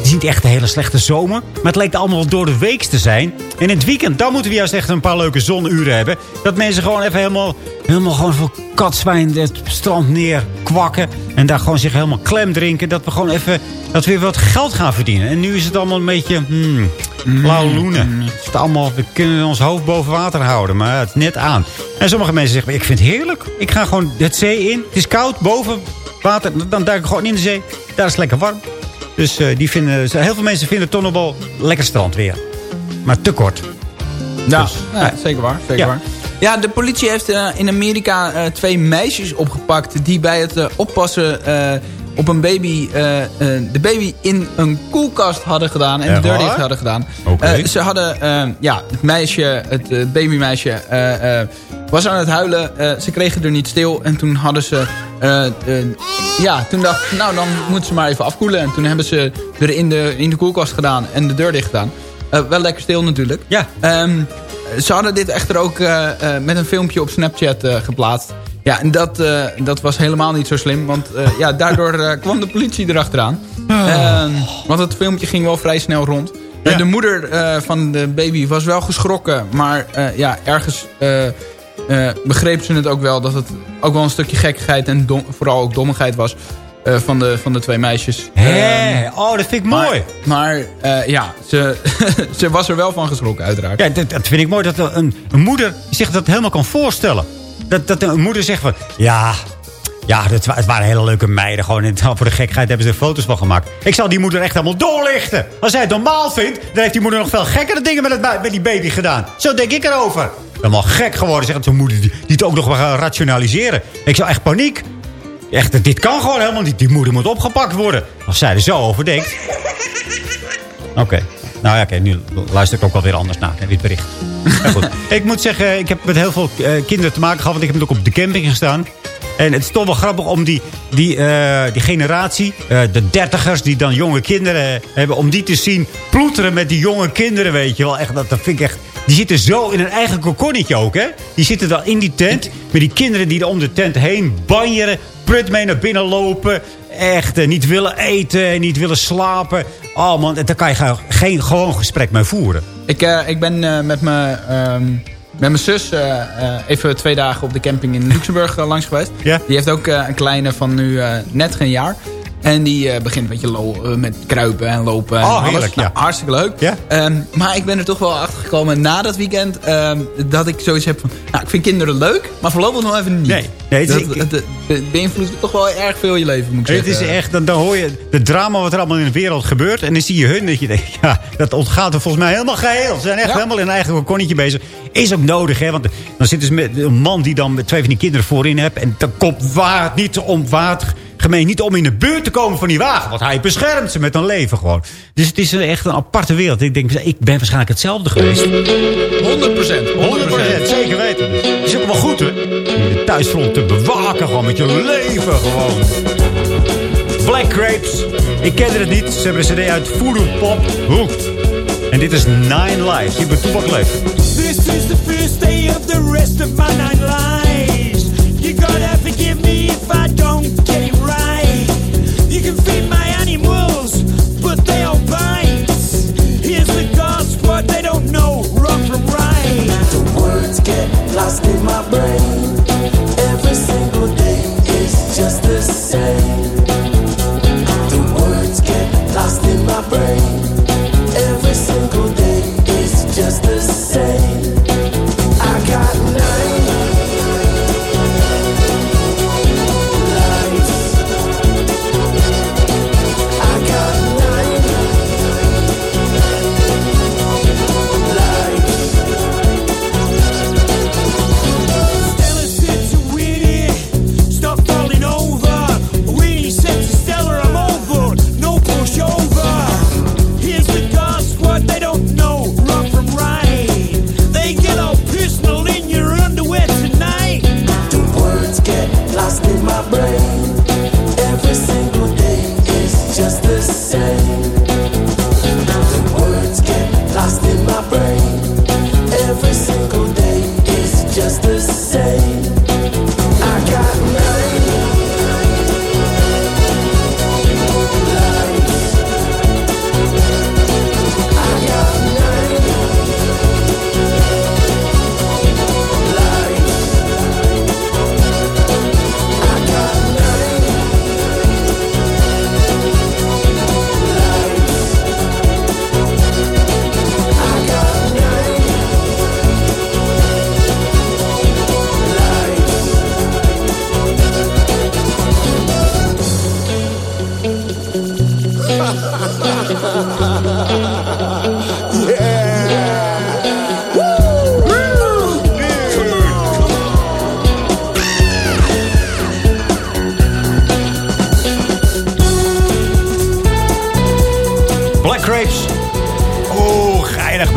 is niet echt een hele slechte zomer. Maar het lijkt allemaal door de week te zijn. En in het weekend, dan moeten we juist echt een paar leuke zonuren hebben. Dat mensen gewoon even helemaal, helemaal gewoon voor katzwijn het strand neer kwakken. En daar gewoon zich helemaal klem drinken. Dat we gewoon even, dat we weer wat geld gaan verdienen. En nu is het allemaal een beetje, hmm, blauw loenen. Het allemaal, we kunnen ons hoofd boven water houden. Maar het net aan. En sommige mensen zeggen, ik vind het heerlijk. Ik ga gewoon het zee in. Het is koud, boven water. Dan duik ik gewoon in de zee. Daar is het lekker warm. Dus eh, die vinden, heel veel mensen vinden wel lekker strand weer. Maar te kort. Ja, Dus, ja, zeker waar. Zeker Ja. waar. Ja, de politie heeft eh, in Amerika eh, twee meisjes opgepakt... die bij het eh, oppassen eh, op een baby... eh, eh, de baby in een koelkast hadden gedaan... en Echt de deur dicht hadden gedaan. Oké. Eh, ze hadden... eh, ja, het meisje, het babymeisje... was aan het huilen. Ze kregen er niet stil. En toen hadden ze... ja, toen dacht nou dan moeten ze maar even afkoelen. En toen hebben ze er in de, in de koelkast gedaan en de deur dicht gedaan. Wel lekker stil natuurlijk. Ja. Ehm, ze hadden dit echter ook met een filmpje op Snapchat geplaatst. Ja, en dat, eh, dat was helemaal niet zo slim. Want eh, ja, daardoor eh, kwam de politie erachteraan. Ehm, want het filmpje ging wel vrij snel rond. Ja. de moeder van de baby was wel geschrokken. Maar ja, ergens begreep ze het ook wel. Dat het ook wel een stukje gekkigheid en dom- vooral ook dommigheid was. van, de, van de twee meisjes. Ehm, Hé, oh, dat vind ik mooi. maar ja, ze, [laughs] ze was er wel van geschrokken uiteraard. Ja, dat, dat vind ik mooi dat een, een moeder zich dat helemaal kan voorstellen. Dat, dat een moeder zegt van... Ja, ja het, wa- het waren hele leuke meiden. Gewoon en [laughs] voor de gekheid hebben ze er foto's van gemaakt. Ik zal die moeder echt helemaal doorlichten. Als hij het normaal vindt, dan heeft die moeder nog veel gekkere dingen met, het, met die baby gedaan. Zo denk ik erover. Helemaal gek geworden, zegt zo'n moeder die, die het ook nog wel gaan rationaliseren. Ik zou echt paniek. Echt, dit kan gewoon helemaal niet. Die moeder moet opgepakt worden. Als zij er zo over denkt. Oké. Nou ja, oké, nu luister ik ook wel weer anders naar, dit bericht. Maar goed. [laughs] ik moet zeggen, ik heb met heel veel eh, kinderen te maken gehad. Want ik heb ook op de camping gestaan. En het is toch wel grappig om die, die, eh, die generatie, eh, de dertigers die dan jonge kinderen hebben... om die te zien ploeteren met die jonge kinderen, weet je wel. Echt, dat, dat vind ik echt... Die zitten zo in hun eigen kokonnetje ook, hè. Die zitten dan in die tent met die kinderen die er om de tent heen banjeren... prut mee naar binnen lopen... Echt, eh, niet willen eten, niet willen slapen. Oh man, daar kan je ge- geen gewoon gesprek mee voeren. Ik, eh, ik ben eh, met, mijn, ehm, met mijn zus even twee dagen op de camping in Luxemburg langs geweest. Ja? Die heeft ook een kleine van nu net geen jaar. En die eh, begint een beetje eh, met kruipen en lopen. En Oh, alles. heerlijk, Nou, ja. hartstikke leuk. Ja? Ehm, maar ik ben er toch wel achter gekomen na dat weekend... ehm, dat ik zoiets heb van... Nou, ik vind kinderen leuk, maar voorlopig nog even niet. Nee, nee, het dat, ik- het, het beïnvloedt toch wel erg veel je leven, moet ik Het zeggen. is echt, dan, dan hoor je het drama wat er allemaal in de wereld gebeurt. En dan zie je hun dat je denkt, [laughs] ja, dat ontgaat er volgens mij helemaal geheel. Ze zijn echt Ja. helemaal in hun eigen kokonnetje bezig. Is ook nodig, hè. Want dan zitten ze met een man die dan met twee van die kinderen voorin hebt. En dan komt waard niet om, waard gemeen niet om in de buurt te komen van die wagen. Want hij beschermt ze met een leven gewoon. Dus het is een- echt een aparte wereld. Ik denk, ik ben waarschijnlijk hetzelfde geweest. 100 procent. 100%, zeker weten. Het is ook wel goed, hè? Om je thuisfront te bewaken, gewoon met je leven, gewoon. Black Grapes. Ik kende het niet. Ze hebben een cd uit Voodoo Pop. Hoe? En dit is Nine Lives. Hier bij Toepak Leef. This is the first day of the rest of my nine lives. You gotta forgive me if I don't get it right. You can feed my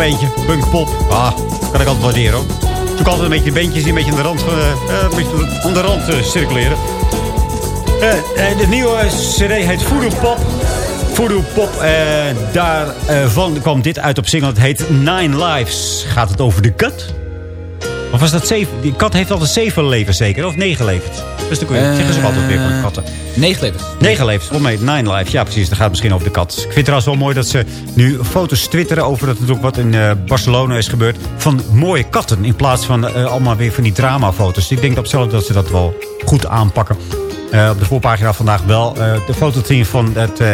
beentje. Punkpop. Ah, kan ik altijd waarderen hoor. Zoek altijd een beetje beentjes een beetje aan de rand, van, eh, aan de rand eh, circuleren. Eh, eh, de nieuwe cd heet Voodoo Pop. En daarvan kwam dit uit op single. Het heet Nine Lives. Gaat het over de kat? Of was dat zeven? Die kat heeft altijd zeven levens zeker? Of negen levens? Dus dan kun je, Eh, zeggen ze altijd weer van katten. Negen levens. Negen levens. Volgens mij Nine Lives. Ja, precies. Dat gaat misschien over de kat. Ik vind het trouwens wel mooi dat ze nu foto's twitteren... over dat er ook wat in eh, Barcelona is gebeurd... van mooie katten. In plaats van eh, allemaal weer van die dramafoto's. Ik denk op zelf dat ze dat wel goed aanpakken. Eh, op de voorpagina vandaag wel eh, de foto te zien van, het, eh,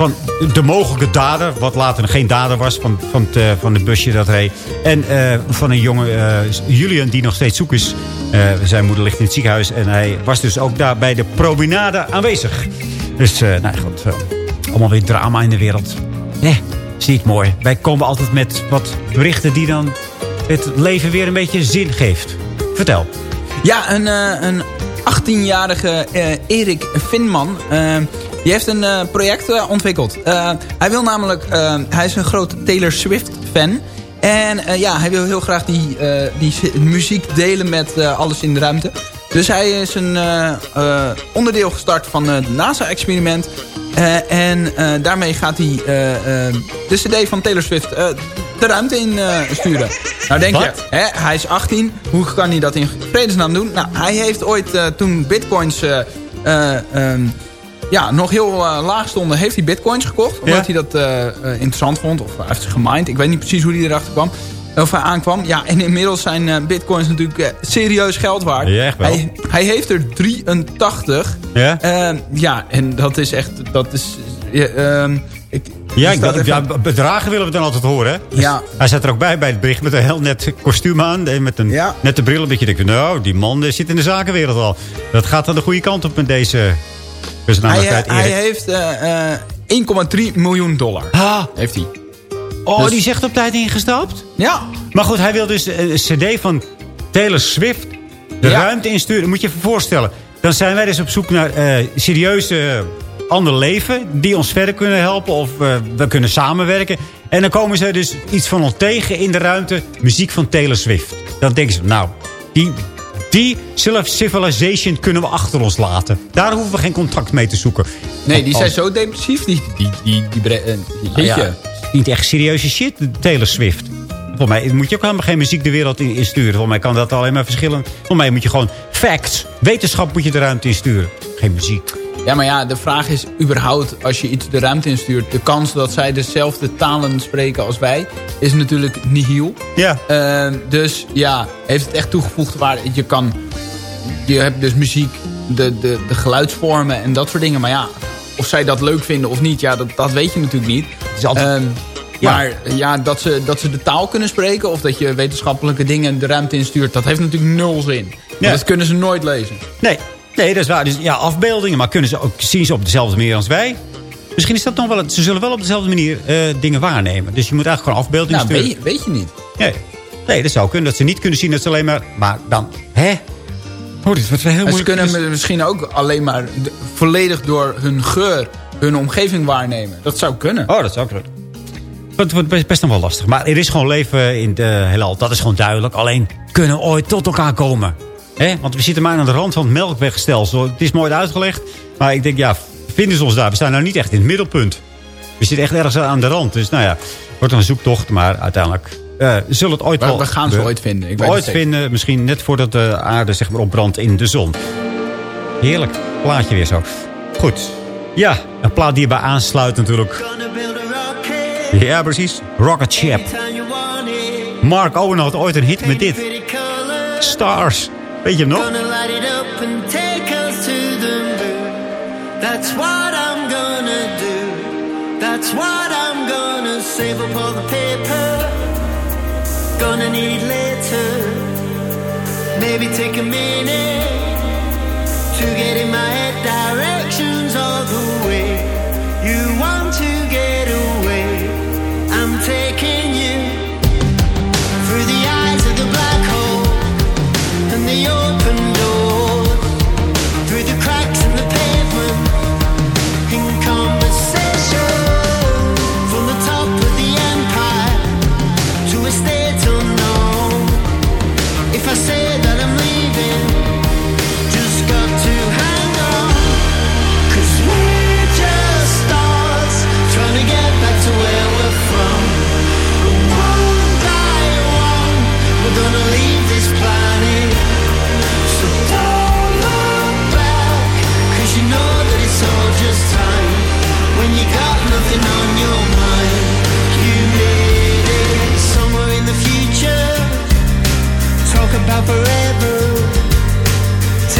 van de mogelijke dader. Wat later geen dader was van, van, het, eh, van busje dat reed. En eh, van een jongen, eh, Julian, die nog steeds zoek is. Zijn moeder ligt in het ziekenhuis. En hij was dus ook daar bij de promenade aanwezig. Dus, nou goed, allemaal weer drama in de wereld. Nee, is niet mooi. Wij komen altijd met wat berichten die dan het leven weer een beetje zin geeft. Vertel. Ja, een, een 18-jarige eh, Erik Finman... die heeft een eh, project eh, ontwikkeld. Eh, hij wil namelijk... hij is een grote Taylor Swift-fan... En eh, ja, hij wil heel graag die, die muziek delen met alles in de ruimte. Dus hij is een onderdeel gestart van het NASA-experiment. En daarmee gaat hij de cd van Taylor Swift de ruimte in sturen. Nou denk je, hè, hij is 18. Hoe kan hij dat in vredesnaam doen? Nou, hij heeft ooit toen bitcoins... eh, eh, ehm, ja, nog heel eh, laag stonden, heeft hij bitcoins gekocht. Omdat Ja. hij dat eh, eh, interessant vond. Of hij heeft ze gemined. Ik weet niet precies hoe hij erachter kwam. Of hij aankwam. Ja, en inmiddels zijn bitcoins natuurlijk serieus geld waard. Ja, echt wel. Hij, hij heeft er 83. Ja? Ehm, ja, en dat is echt... Dat is, ehm, ik, Ja, ik, even- ja, bedragen willen we dan altijd horen. Hè? Dus Ja. Hij zat er ook bij, bij het bericht met een heel net kostuum aan. Met een Ja. nette bril. Dat je denkt, nou, die man zit in de zakenwereld al. Dat gaat dan de goede kant op met deze hij, personaliteit. hij heeft eh, eh, 1,3 miljoen dollar. Ah, Heeft hij. oh, Dus- die zegt op tijd ingestapt? Ja. Maar goed, hij wil dus een cd van Taylor Swift de Ja. ruimte insturen. Moet je je voorstellen. Dan zijn wij dus op zoek naar eh, serieuze eh, ander leven... die ons verder kunnen helpen of eh, we kunnen samenwerken. En dan komen ze dus iets van ons tegen in de ruimte. Muziek van Taylor Swift. Dan denken ze, nou, die, die civilization kunnen we achter ons laten. Daar hoeven we geen contact mee te zoeken. Nee, die zijn zo depressief. Die, die, die, die, eh, nou ja, niet echt serieuze shit, Taylor Swift. Volgens mij moet je ook helemaal geen muziek de wereld in, in sturen. Volgens mij kan dat alleen maar verschillen. Volgens mij moet je gewoon facts, wetenschap moet je de ruimte in sturen. Geen muziek. Ja, maar ja, de vraag is überhaupt, als je iets de ruimte instuurt... de kans dat zij dezelfde talen spreken als wij, is natuurlijk nihil. Ja. Eh, dus ja, heeft het echt toegevoegde waarde. Je kan, je hebt dus muziek, de, de, de geluidsvormen en dat soort dingen. Maar ja, of zij dat leuk vinden of niet, ja, dat, dat weet je natuurlijk niet. is altijd- Ehm, Ja. Maar ja, dat ze, dat ze de taal kunnen spreken... of dat je wetenschappelijke dingen de ruimte instuurt... dat heeft natuurlijk nul zin. Ja. Dat kunnen ze nooit lezen. Nee, nee, dat is waar. Dus ja, afbeeldingen, maar kunnen ze ook, zien ze op dezelfde manier als wij? Misschien is dat nog wel... Ze zullen wel op dezelfde manier eh, dingen waarnemen. Dus je moet eigenlijk gewoon afbeeldingen Nou, sturen. weet, je- weet je niet. Nee. nee, dat zou kunnen. Dat ze niet kunnen zien dat ze alleen maar... Maar dan, hè? Oh, dit wordt wel heel En ze moeilijk. kunnen Dus- misschien ook alleen maar de- volledig door hun geur... hun omgeving waarnemen. Dat zou kunnen. Oh, dat zou kunnen. Het wordt best, best nog wel lastig. Maar er is gewoon leven in de heelal. Dat is gewoon duidelijk. Alleen kunnen we ooit tot elkaar komen. Hè? Want we zitten maar aan de rand van het melkwegstelsel. Het is mooi uitgelegd. Maar ik denk, ja, vinden ze ons daar? We staan nou niet echt in het middelpunt. We zitten echt ergens aan de rand. Dus nou ja, wordt een zoektocht. Maar uiteindelijk eh, zullen het ooit We- wel... we gaan ze ooit vinden, ik weet ooit vinden. Misschien net voordat de aarde zeg maar, opbrandt in de zon. Heerlijk. Plaatje weer zo. Goed. Ja, een plaat die erbij aansluit natuurlijk. Ja, precies. Rocket Ship. Mark Owen had ooit een hit met dit. Stars. Weet je hem nog? Gonna light it up and take us to the moon. That's what I'm gonna do. That's what I'm gonna save up all the paper. Gonna need later. Maybe take a minute to get in my head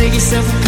take yourself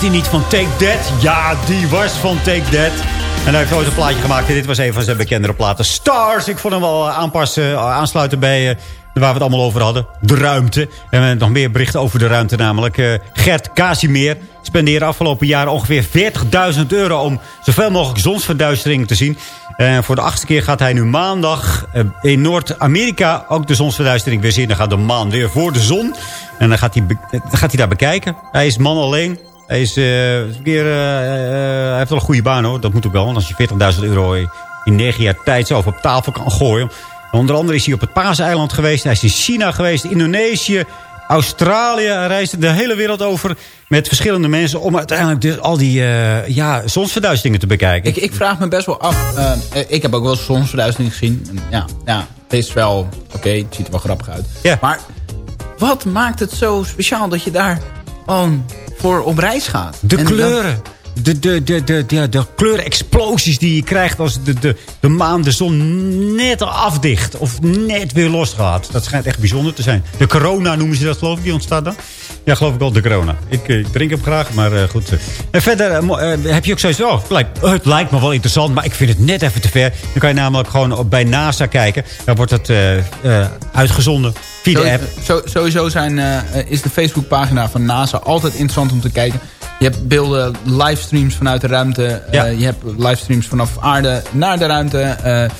Die niet van Take That? Ja, die was van Take That. En hij heeft ooit een plaatje gemaakt. En dit was een van zijn bekendere platen. Stars. Ik vond hem wel eh, aanpassen, eh, aansluiten bij eh, waar we het allemaal over hadden. De ruimte. En nog meer berichten over de ruimte namelijk. Gert Casimir spendeerde afgelopen jaren ongeveer 40.000 euro... om zoveel mogelijk zonsverduistering te zien. En voor de achtste keer gaat hij nu maandag in Noord-Amerika... ook de zonsverduistering weer zien. Dan gaat de maan weer voor de zon. En dan gaat hij, gaat hij daar bekijken. Hij is man alleen. Hij, is, eh, een keer, eh, eh, hij heeft wel een goede baan hoor. Dat moet ook wel. Want als je 40.000 euro in 9 jaar tijd zo op tafel kan gooien. Onder andere is hij op het Paaseiland geweest. Hij is in China geweest, Indonesië, Australië. Hij reisde de hele wereld over met verschillende mensen... om uiteindelijk dus al die eh, ja, zonsverduisteringen te bekijken. Ik, ik vraag me best wel af. eh, eh, ik heb ook wel eens zonsverduistering gezien. En Ja, ja, het is wel... Oké, het ziet er wel grappig uit. Maar wat maakt het zo speciaal dat je daar gewoon voor op reis gaat? De En dan- kleuren. De, de, de, de, de, de kleurenexplosies die je krijgt als de, de, de maan de zon net afdicht. Of net weer losgaat. Dat schijnt echt bijzonder te zijn. De corona noemen ze dat geloof ik, die ontstaat dan? Ja, geloof ik wel, de corona. Ik, eh, ik drink hem graag, maar eh, goed. En verder eh, heb je ook zoiets oh, het lijkt, het lijkt me wel interessant, maar ik vind het net even te ver. Dan kan je namelijk gewoon bij NASA kijken. Dan wordt het uitgezonden via de app. sowieso zijn, eh, is de Facebookpagina van NASA altijd interessant om te kijken. Je hebt beelden, livestreams vanuit de ruimte. eh, je hebt livestreams vanaf aarde naar de ruimte. eh,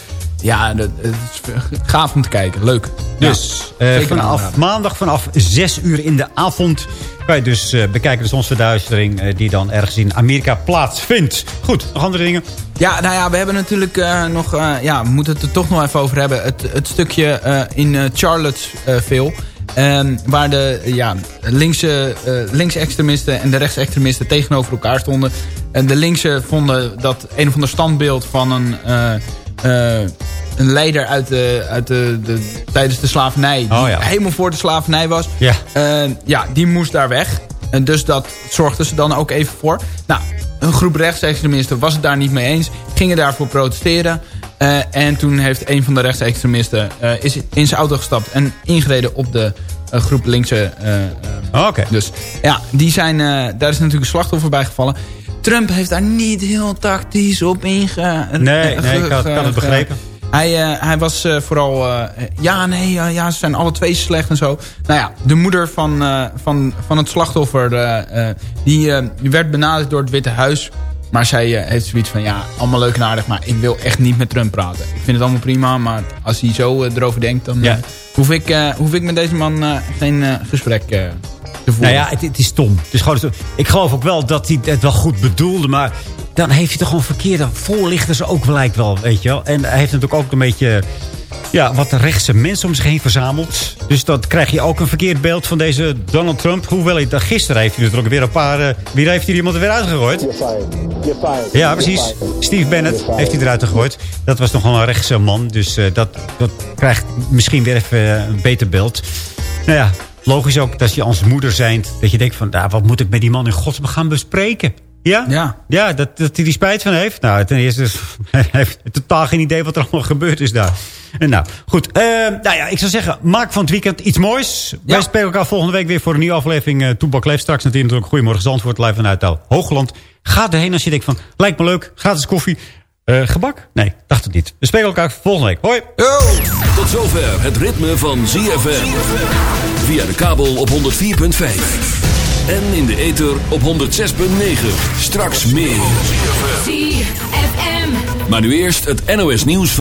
ja, het is gaaf om te kijken. Leuk. Dus Ja, eh, vanaf maandag vanaf 6 uur in de avond... kan je dus eh, bekijken de zonsverduistering... eh, die dan ergens in Amerika plaatsvindt. Goed, nog andere dingen? Ja, nou ja, we hebben natuurlijk nog... ja, we moeten het er toch nog even over hebben. Het, het stukje in Charlottesville... ehm, waar de ja, linkse, eh, linksextremisten en de rechtsextremisten tegenover elkaar stonden. En de linkse vonden dat een of ander standbeeld van een, een leider uit, de, uit de, de, tijdens de slavernij... die Oh ja. helemaal voor de slavernij was... Ja. eh, ja, die moest daar weg. En dus dat zorgden ze dan ook even voor. Nou, een groep rechtsextremisten was het daar niet mee eens. Gingen daarvoor protesteren. Eh, en toen heeft een van de rechtsextremisten eh, is in zijn auto gestapt en ingereden op de eh, groep linkse. eh, eh, Oké. Dus ja, die zijn, eh, daar is natuurlijk een slachtoffer bij gevallen. Trump heeft daar niet heel tactisch op inge... Nee, nee, ik had- had het begrepen. Hij, eh, hij was eh, vooral... eh, ja, nee, ja, ja, ze zijn alle twee slecht en zo. Nou ja, de moeder van, van, van het slachtoffer... die, werd benaderd door het Witte Huis. Maar zij heeft zoiets van... Ja, allemaal leuk en aardig, maar ik wil echt niet met Trump praten. Ik vind het allemaal prima, maar als hij zo erover denkt... dan Ja. hoef, ik, hoef ik met deze man geen gesprek. Nou ja, het, het is stom. Het is gewoon stom. Ik geloof ook wel dat hij het wel goed bedoelde, maar... dan heeft hij toch gewoon verkeerde voorlichters ook lijkt wel, weet je wel. En hij heeft natuurlijk ook een beetje... Ja, wat rechtse mensen om zich heen verzameld. Dus dan krijg je ook een verkeerd beeld van deze Donald Trump. Hoewel hij dat gisteren heeft hij er ook weer een paar... eh, wie heeft hier iemand er weer uitgegooid? Ja, precies. Steve Bennett heeft hij eruit gegooid. Dat was nogal een rechtse man. Dus eh, dat, dat krijgt misschien weer even een beter beeld. Nou ja, logisch ook dat je als moeder zijnd... dat je denkt van, nou, wat moet ik met die man in godsnaam gaan bespreken? Ja? Ja. Ja, dat, dat hij die spijt van heeft. Nou, ten eerste [laughs] hij heeft totaal geen idee wat er allemaal gebeurd is daar. En nou, goed. eh, nou ja, ik zou zeggen, maak van het weekend iets moois. Wij spelen elkaar volgende week weer voor een nieuwe aflevering. Uh, Toebak leeft straks natuurlijk. Goedemorgen Zandvoort, live vanuit Hoogland. Ga erheen als je denkt van, lijkt me leuk, gratis koffie. Eh, gebak? Nee, dacht het niet. We spelen elkaar volgende week. Hoi! Tot zover het ritme van ZFM. Via de kabel op 104.5. En in de ether op 106.9. Straks meer. ZFM. Maar nu eerst het NOS nieuws.